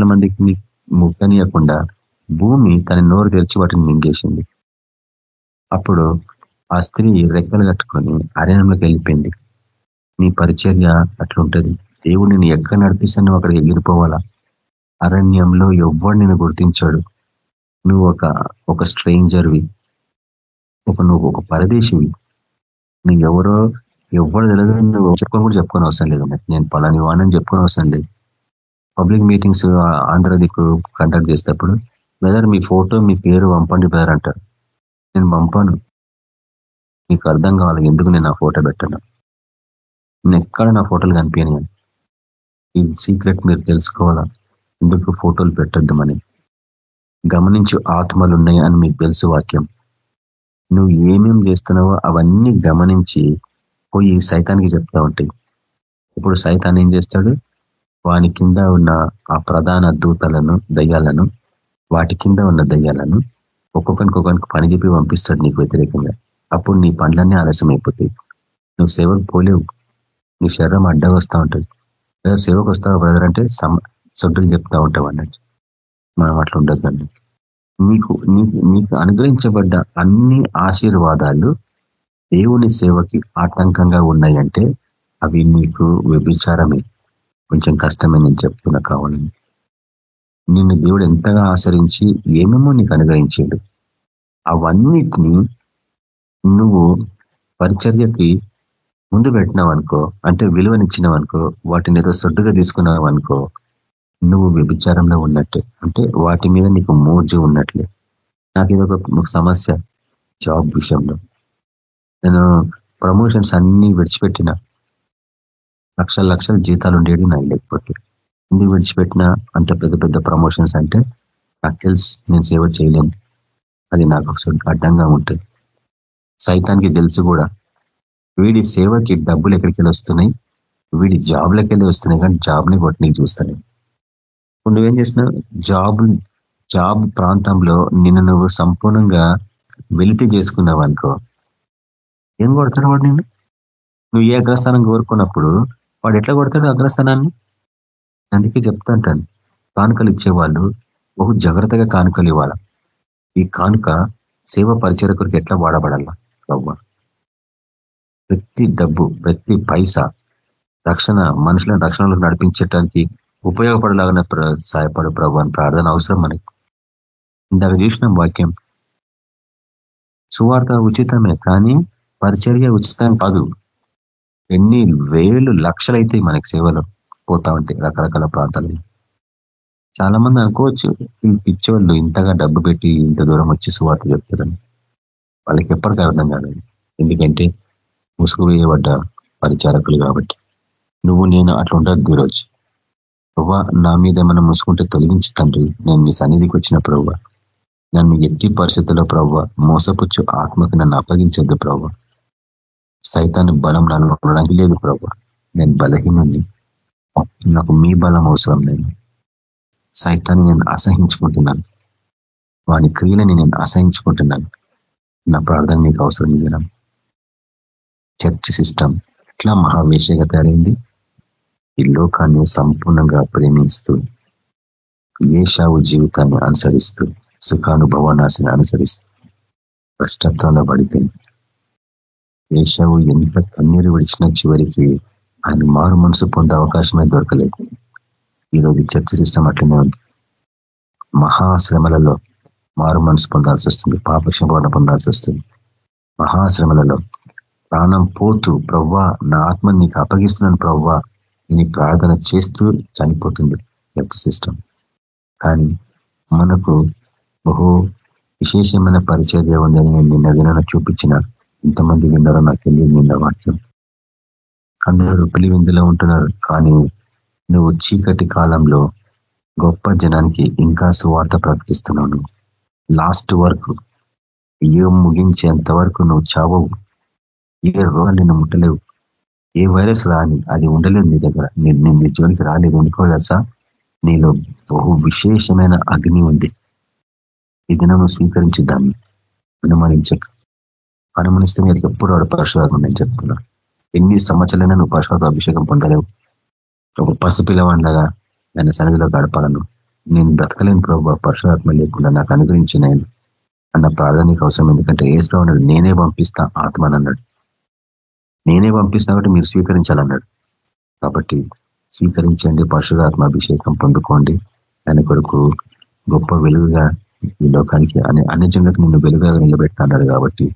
మందికి ముక్కనీయకుండా భూమి తన నోరు తెరిచి వాటిని మింగేసింది. అప్పుడు ఆ స్త్రీ రెక్కలు కట్టుకొని అరణ్యంలోకి వెళ్ళిపోయింది. నీ పరిచర్య అట్లుంటది. దేవుడు నేను ఎక్కడ నడిపిస్తాను అక్కడ ఎగిరిపోవాలా అరణ్యంలో ఎవ్వడు నేను గుర్తించాడు. నువ్వు ఒక ఒక స్ట్రేంజర్వి. ఒక నువ్వు ఒక పరదేశివి. నువ్వు ఎవరో ఎవరు తెలియదు నువ్వు చెప్పుకొని కూడా చెప్పుకొని అవసరం లేదు. నేను పలాని వాణని చెప్పుకొని అవసరం లేదు. పబ్లిక్ మీటింగ్స్ ఆంధ్ర దిక్కు కండక్ట్ చేసేటప్పుడు బ్రదర్ మీ ఫోటో మీ పేరు పంపండి బ్రదర్ అంటారు. నేను పంపాను. మీకు అర్థం కావాలి ఎందుకు నేను ఆ ఫోటో పెట్టాను? నేను ఎక్కడ నా ఫోటోలు కనిపించాను ఈ సీక్రెట్ మీరు తెలుసుకోవాలా? ఎందుకు ఫోటోలు పెట్టద్దామని గమనించు ఆత్మలు ఉన్నాయి అని మీకు తెలుసు వాక్యం. నువ్వు ఏమేం చేస్తున్నావో అవన్నీ గమనించి పోయి సైతానికి చెప్తా ఉంటాయి ఇప్పుడు సైతాన్ ఏం చేస్తాడు? వాని కింద ఉన్న ఆ ప్రధాన దూతలను దయ్యాలను వాటి కింద ఉన్న దయ్యాలను ఒక్కొక్కరికి ఒక్కొక్కరికి పని చెప్పి పంపిస్తాడు నీకు వ్యతిరేకంగా. అప్పుడు నీ పనులన్నీ ఆలస్యం అయిపోతాయి నువ్వు సేవకు పోలేవు. నీ శరీరం అడ్డం వస్తూ ఉంటుంది. లేదా సేవకు వస్తావు బ్రదర్ అంటే సొడ్డులు చెప్తా ఉంటావు అన్నట్టు. మనం అట్లా ఉండదు అండి నీకు నీకు నీకు అనుగ్రహించబడ్డ అన్ని ఆశీర్వాదాలు దేవుని సేవకి ఆటంకంగా ఉన్నాయంటే అవి నీకు వ్యభిచారమే. కొంచెం కష్టమే నేను చెప్తున్నా కావాలని. నిన్ను దేవుడు ఎంతగా ఆచరించి ఏమేమో నీకు అనుగ్రహించాడు. అవన్నిటిని నువ్వు పరిచర్యకి ముందు పెట్టినావు అనుకో అంటే విలువనిచ్చినావు అనుకో వాటిని ఏదో సొడ్డుగా తీసుకున్నావు అనుకో నువ్వు వ్యభిచారంలో ఉన్నట్టే. అంటే వాటి మీద నీకు మోజు ఉన్నట్లే. నాకు ఇది ఒక సమస్య జాబ్ విషయంలో. నేను ప్రమోషన్స్ అన్ని విడిచిపెట్టిన. లక్షల లక్షల జీతాలు ఉండేవి నాకు లేకపోతే. ఎందుకు విడిచిపెట్టిన? అంత పెద్ద పెద్ద ప్రమోషన్స్ అంటే నాకు తెలుసు నేను సేవ చేయలేను. అది నాకు అడ్డంగా ఉంటుంది సైతానికి తెలుసు కూడా. వీడి సేవకి డబ్బులు ఎక్కడికి వెళ్ళి వస్తున్నాయి? వీడి జాబ్లకి వెళ్ళి వస్తున్నాయి కానీ జాబ్ని కొట్టనికి చూస్తాను. ఇప్పుడు నువ్వేం చేసినావు జాబ్ జాబ్ ప్రాంతంలో నిన్ను నువ్వు సంపూర్ణంగా వెలితి చేసుకున్నావు అనుకో. ఏం కొడతాడు వాడు నిన్ను? నువ్వు ఏ అగ్రస్థానం కోరుకున్నప్పుడు వాడు ఎట్లా కొడతాడు అగ్రస్థానాన్ని? అందుకే చెప్తా అంటాను. కానుకలు ఇచ్చేవాళ్ళు బహు జాగ్రత్తగా కానుకలు ఇవ్వాలి. ఈ కానుక సేవ పరిచరకుడికి ఎట్లా వాడబడాల? ప్రవ్వ ప్రతి డబ్బు ప్రతి పైసా రక్షణ మనుషులను రక్షణలోకి నడిపించడానికి ఉపయోగపడలాగానే సహాయపడు ప్రభు అని ప్రార్థన అవసరం మనకి. ఇందాక చూసిన వాక్యం సువార్త ఉచితమే కానీ పరిచర్య ఉచితం కాదు. ఎన్ని వేలు లక్షలైతే మనకి సేవలు పోతా ఉంటాయి రకరకాల ప్రాంతాలు చాలా మంది అనుకోవచ్చు పిచ్చోళ్ళు ఇంతగా డబ్బు పెట్టి ఇంత దూరం వచ్చి సువార్త చెప్తారని. వాళ్ళకి ఎప్పటికీ అర్థం కాలేదు ఎందుకంటే ముసుగు వేయబడ్డ పరిచారకులు కాబట్టి. నువ్వు నేను అట్లా ఉండద్దు ఈరోజు ప్రభా నా మీద ఏమైనా ముసుకుంటే తొలగించి తండ్రి. నేను మీ సన్నిధికి వచ్చిన ప్రభు నన్ను ఎట్టి పరిస్థితుల్లో ప్రభు మోసపుచ్చు ఆత్మకు నన్ను అప్పగించద్దు ప్రభు సైతాన్ని బలం నన్ను ఉండడానికి లేదు ప్రభు నేను బలహీనని నాకు మీ బలం అవసరం నేను సైతాన్ని నేను అసహించుకుంటున్నాను. వాని క్రియలని నేను అసహించుకుంటున్నాను. నా ప్రార్థన మీకు అవసరం ఇవ్వడం చర్చ్ సిస్టమ్ ఎట్లా మహావేషగా తయారైంది? ఈ లోకాన్ని సంపూర్ణంగా ప్రేమిస్తూ ఏషావు జీవితాన్ని అనుసరిస్తూ సుఖానుభవాన్ని అనుసరిస్తూ కష్టత్వంలో పడిపోయింది. ఏషావు ఎంత కన్నీరు విడిచిన చివరికి ఆయన మారు మనసు పొందే అవకాశమే దొరకలేదు. ఈరోజు చర్చ సిస్టమ్ అట్లనే ఉంది. మహాశ్రమలలో మారు మనసు పొందాల్సి వస్తుంది. పాపక్షమణ పొందాల్సి వస్తుంది. మహాశ్రమలలో ప్రాణం పోతూ ప్రవ్వా నా ఆత్మ నీకు అప్పగిస్తున్నాను ప్రవ్వా నేను ప్రార్థన చేస్తూ చనిపోతుంది చర్చ సిస్టమ్. కానీ మనకు బహు విశేషమైన పరిచర్య ఉందని నేను నిన్న దిన చూపించిన ఇంతమంది విన్నారో నాకు తెలియదు నిన్న వాక్యం. అందరూ పిలివిందులో ఉంటున్నారు కానీ నువ్వు చీకటి కాలంలో గొప్ప జనానికి ఇంకా సువార్త ప్రకటిస్తున్నావు. లాస్ట్ వరకు ఏ ముగించేంత వరకు నువ్వు చావవు. ఏ రోగాలు నిన్ను ముట్టలేవు ఏ వైరస్ రాని అది ఉండలేదు నీ దగ్గర. నేను నీ జోలికి రాలేదు అనుకోలేసా నీలో బహు విశేషమైన అగ్ని ఉంది. ఈ దినము స్వీకరించి దాన్ని. అనుమానించక. అనుమానిస్తే మీరు ఎప్పుడు వాడు పరశురాత్మ నేను చెప్తున్నా. ఎన్ని సంవత్సరాలైనా నువ్వు పరశురాత్మ అభిషేకం పొందలేవు. ఒక పసిపిల్లవాడిలాగా ఆయన సన్నిధిలో గడపాలను. నేను బ్రతకలేని ప్రభు పరశురాత్మ లేకుండా నాకు అనుగ్రహించిన అన్న ప్రాధాన్యత అవసరం ఎందుకంటే ఏసులో ఉన్నాడు. నేనే పంపిస్తా ఆత్మని అన్నాడు నేనే పంపిస్తా కాబట్టి మీరు స్వీకరించాలన్నాడు. కాబట్టి స్వీకరించండి పరశురాత్మ అభిషేకం పొందుకోండి. ఆయన కొరకు గొప్ప వెలుగుగా ఈ లోకానికి అనే అన్ని జనులకు నిన్ను వెలుగుగా నిలబెట్టన్నాడు కాబట్టి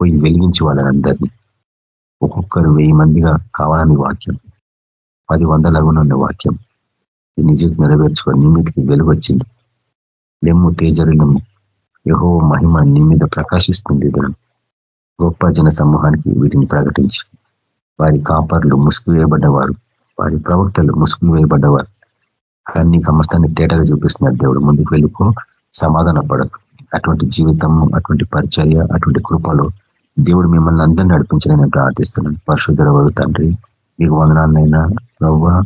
పోయి వెలిగించి వాళ్ళని ఒక్కొక్కరు వెయ్యి మందిగా కావాలని వాక్యం. పది వందలగునున్న వాక్యం. నిజ నెరవేర్చుకొని నిమ్మిదికి మీదకి వెలుగు వచ్చింది లెమ్ము తేజరులము యహో మహిమ నీ మీద ప్రకాశిస్తుంది దాన్ని గొప్ప జన సమూహానికి వీటిని ప్రకటించి వారి కాపర్లు ముసుగు వేయబడ్డవారు వారి ప్రవక్తలు ముసుగు వేయబడ్డవారు. అన్ని సమస్తాన్ని తేటగా చూపిస్తున్నారు దేవుడు. ముందుకు వెళ్ళిపో సమాధాన పడకు. అటువంటి జీవితం అటువంటి పరిచర్య అటువంటి కృపలో దేవుడు మిమ్మల్ని అందరినీ నడిపించాలని నేను ప్రార్థిస్తున్నాను. పరశుధర తండ్రి మీకు వందనాలైనా ప్రవ్వ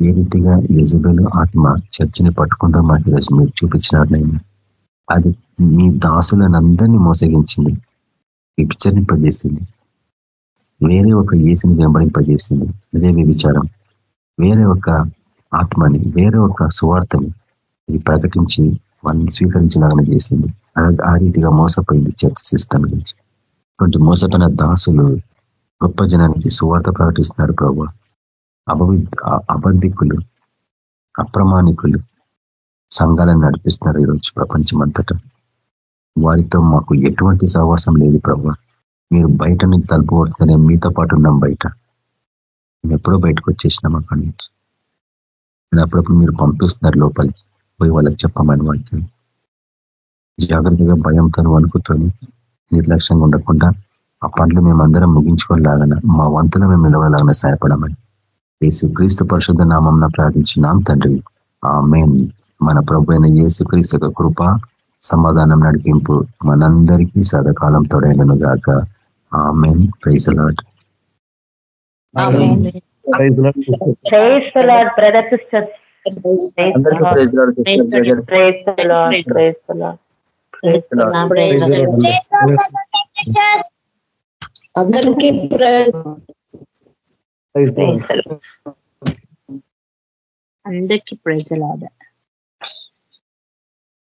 ఏ రీతిగా యజబెలు ఆత్మ చర్చిని పట్టుకుందో మాకు ఈరోజు మీరు చూపించినారనైనా అది మీ దాసులను అందరినీ మోసగించింది. విచరింపజేసింది వేరే ఒక ఏసుని వెంబడింపజేసింది అదే విచారం. వేరే ఒక ఆత్మని వేరే ఒక సువార్తని ఇది ప్రకటించి వాళ్ళని స్వీకరించలాగా చేసింది. ఆ రీతిగా మోసపోయింది చర్చ్ సిస్టమ్ గురించి అటువంటి మోసపోయిన దాసులు గొప్ప జనానికి సువార్త ప్రకటిస్తున్నారు ప్రభు. అభవి అబద్ధికులు అప్రమాణికులు సంఘాలను నడిపిస్తున్నారు ఈరోజు ప్రపంచమంతటా. వారితో మాకు ఎటువంటి సహవాసం లేదు ప్రభు. మీరు బయట నుంచి తలుపు కొడుతూనే మీతో పాటు ఉన్నాం బయట. మేము ఎప్పుడో బయటకు వచ్చేసినాం అక్కడి నుంచి. నేను అప్పుడప్పుడు మీరు పంపిస్తున్నారు లోపలికి. పోయి వాళ్ళకి చెప్పమని వాక్యం. జాగ్రత్తగా భయంతో వణుకుతోని నిర్లక్ష్యంగా ఉండకుండా ఆ పనులు మేమందరం ముగించుకోలేగన మా వంతులు మేము నిలవలాగన సహాయపడమని. యేసు క్రీస్తు పరిశుద్ధ నామం ప్రార్థించినాం తండ్రి. ఆ మన ప్రభు అయిన యేసుక్రీస్తు కృప సమాధానం నడిపింపు మనందరికీ సదాకాలం తోడైనను గాక. ఆ మెయిన్ ప్రైజ్ అందరికీ అందరికీ ప్రైజ్ లాగా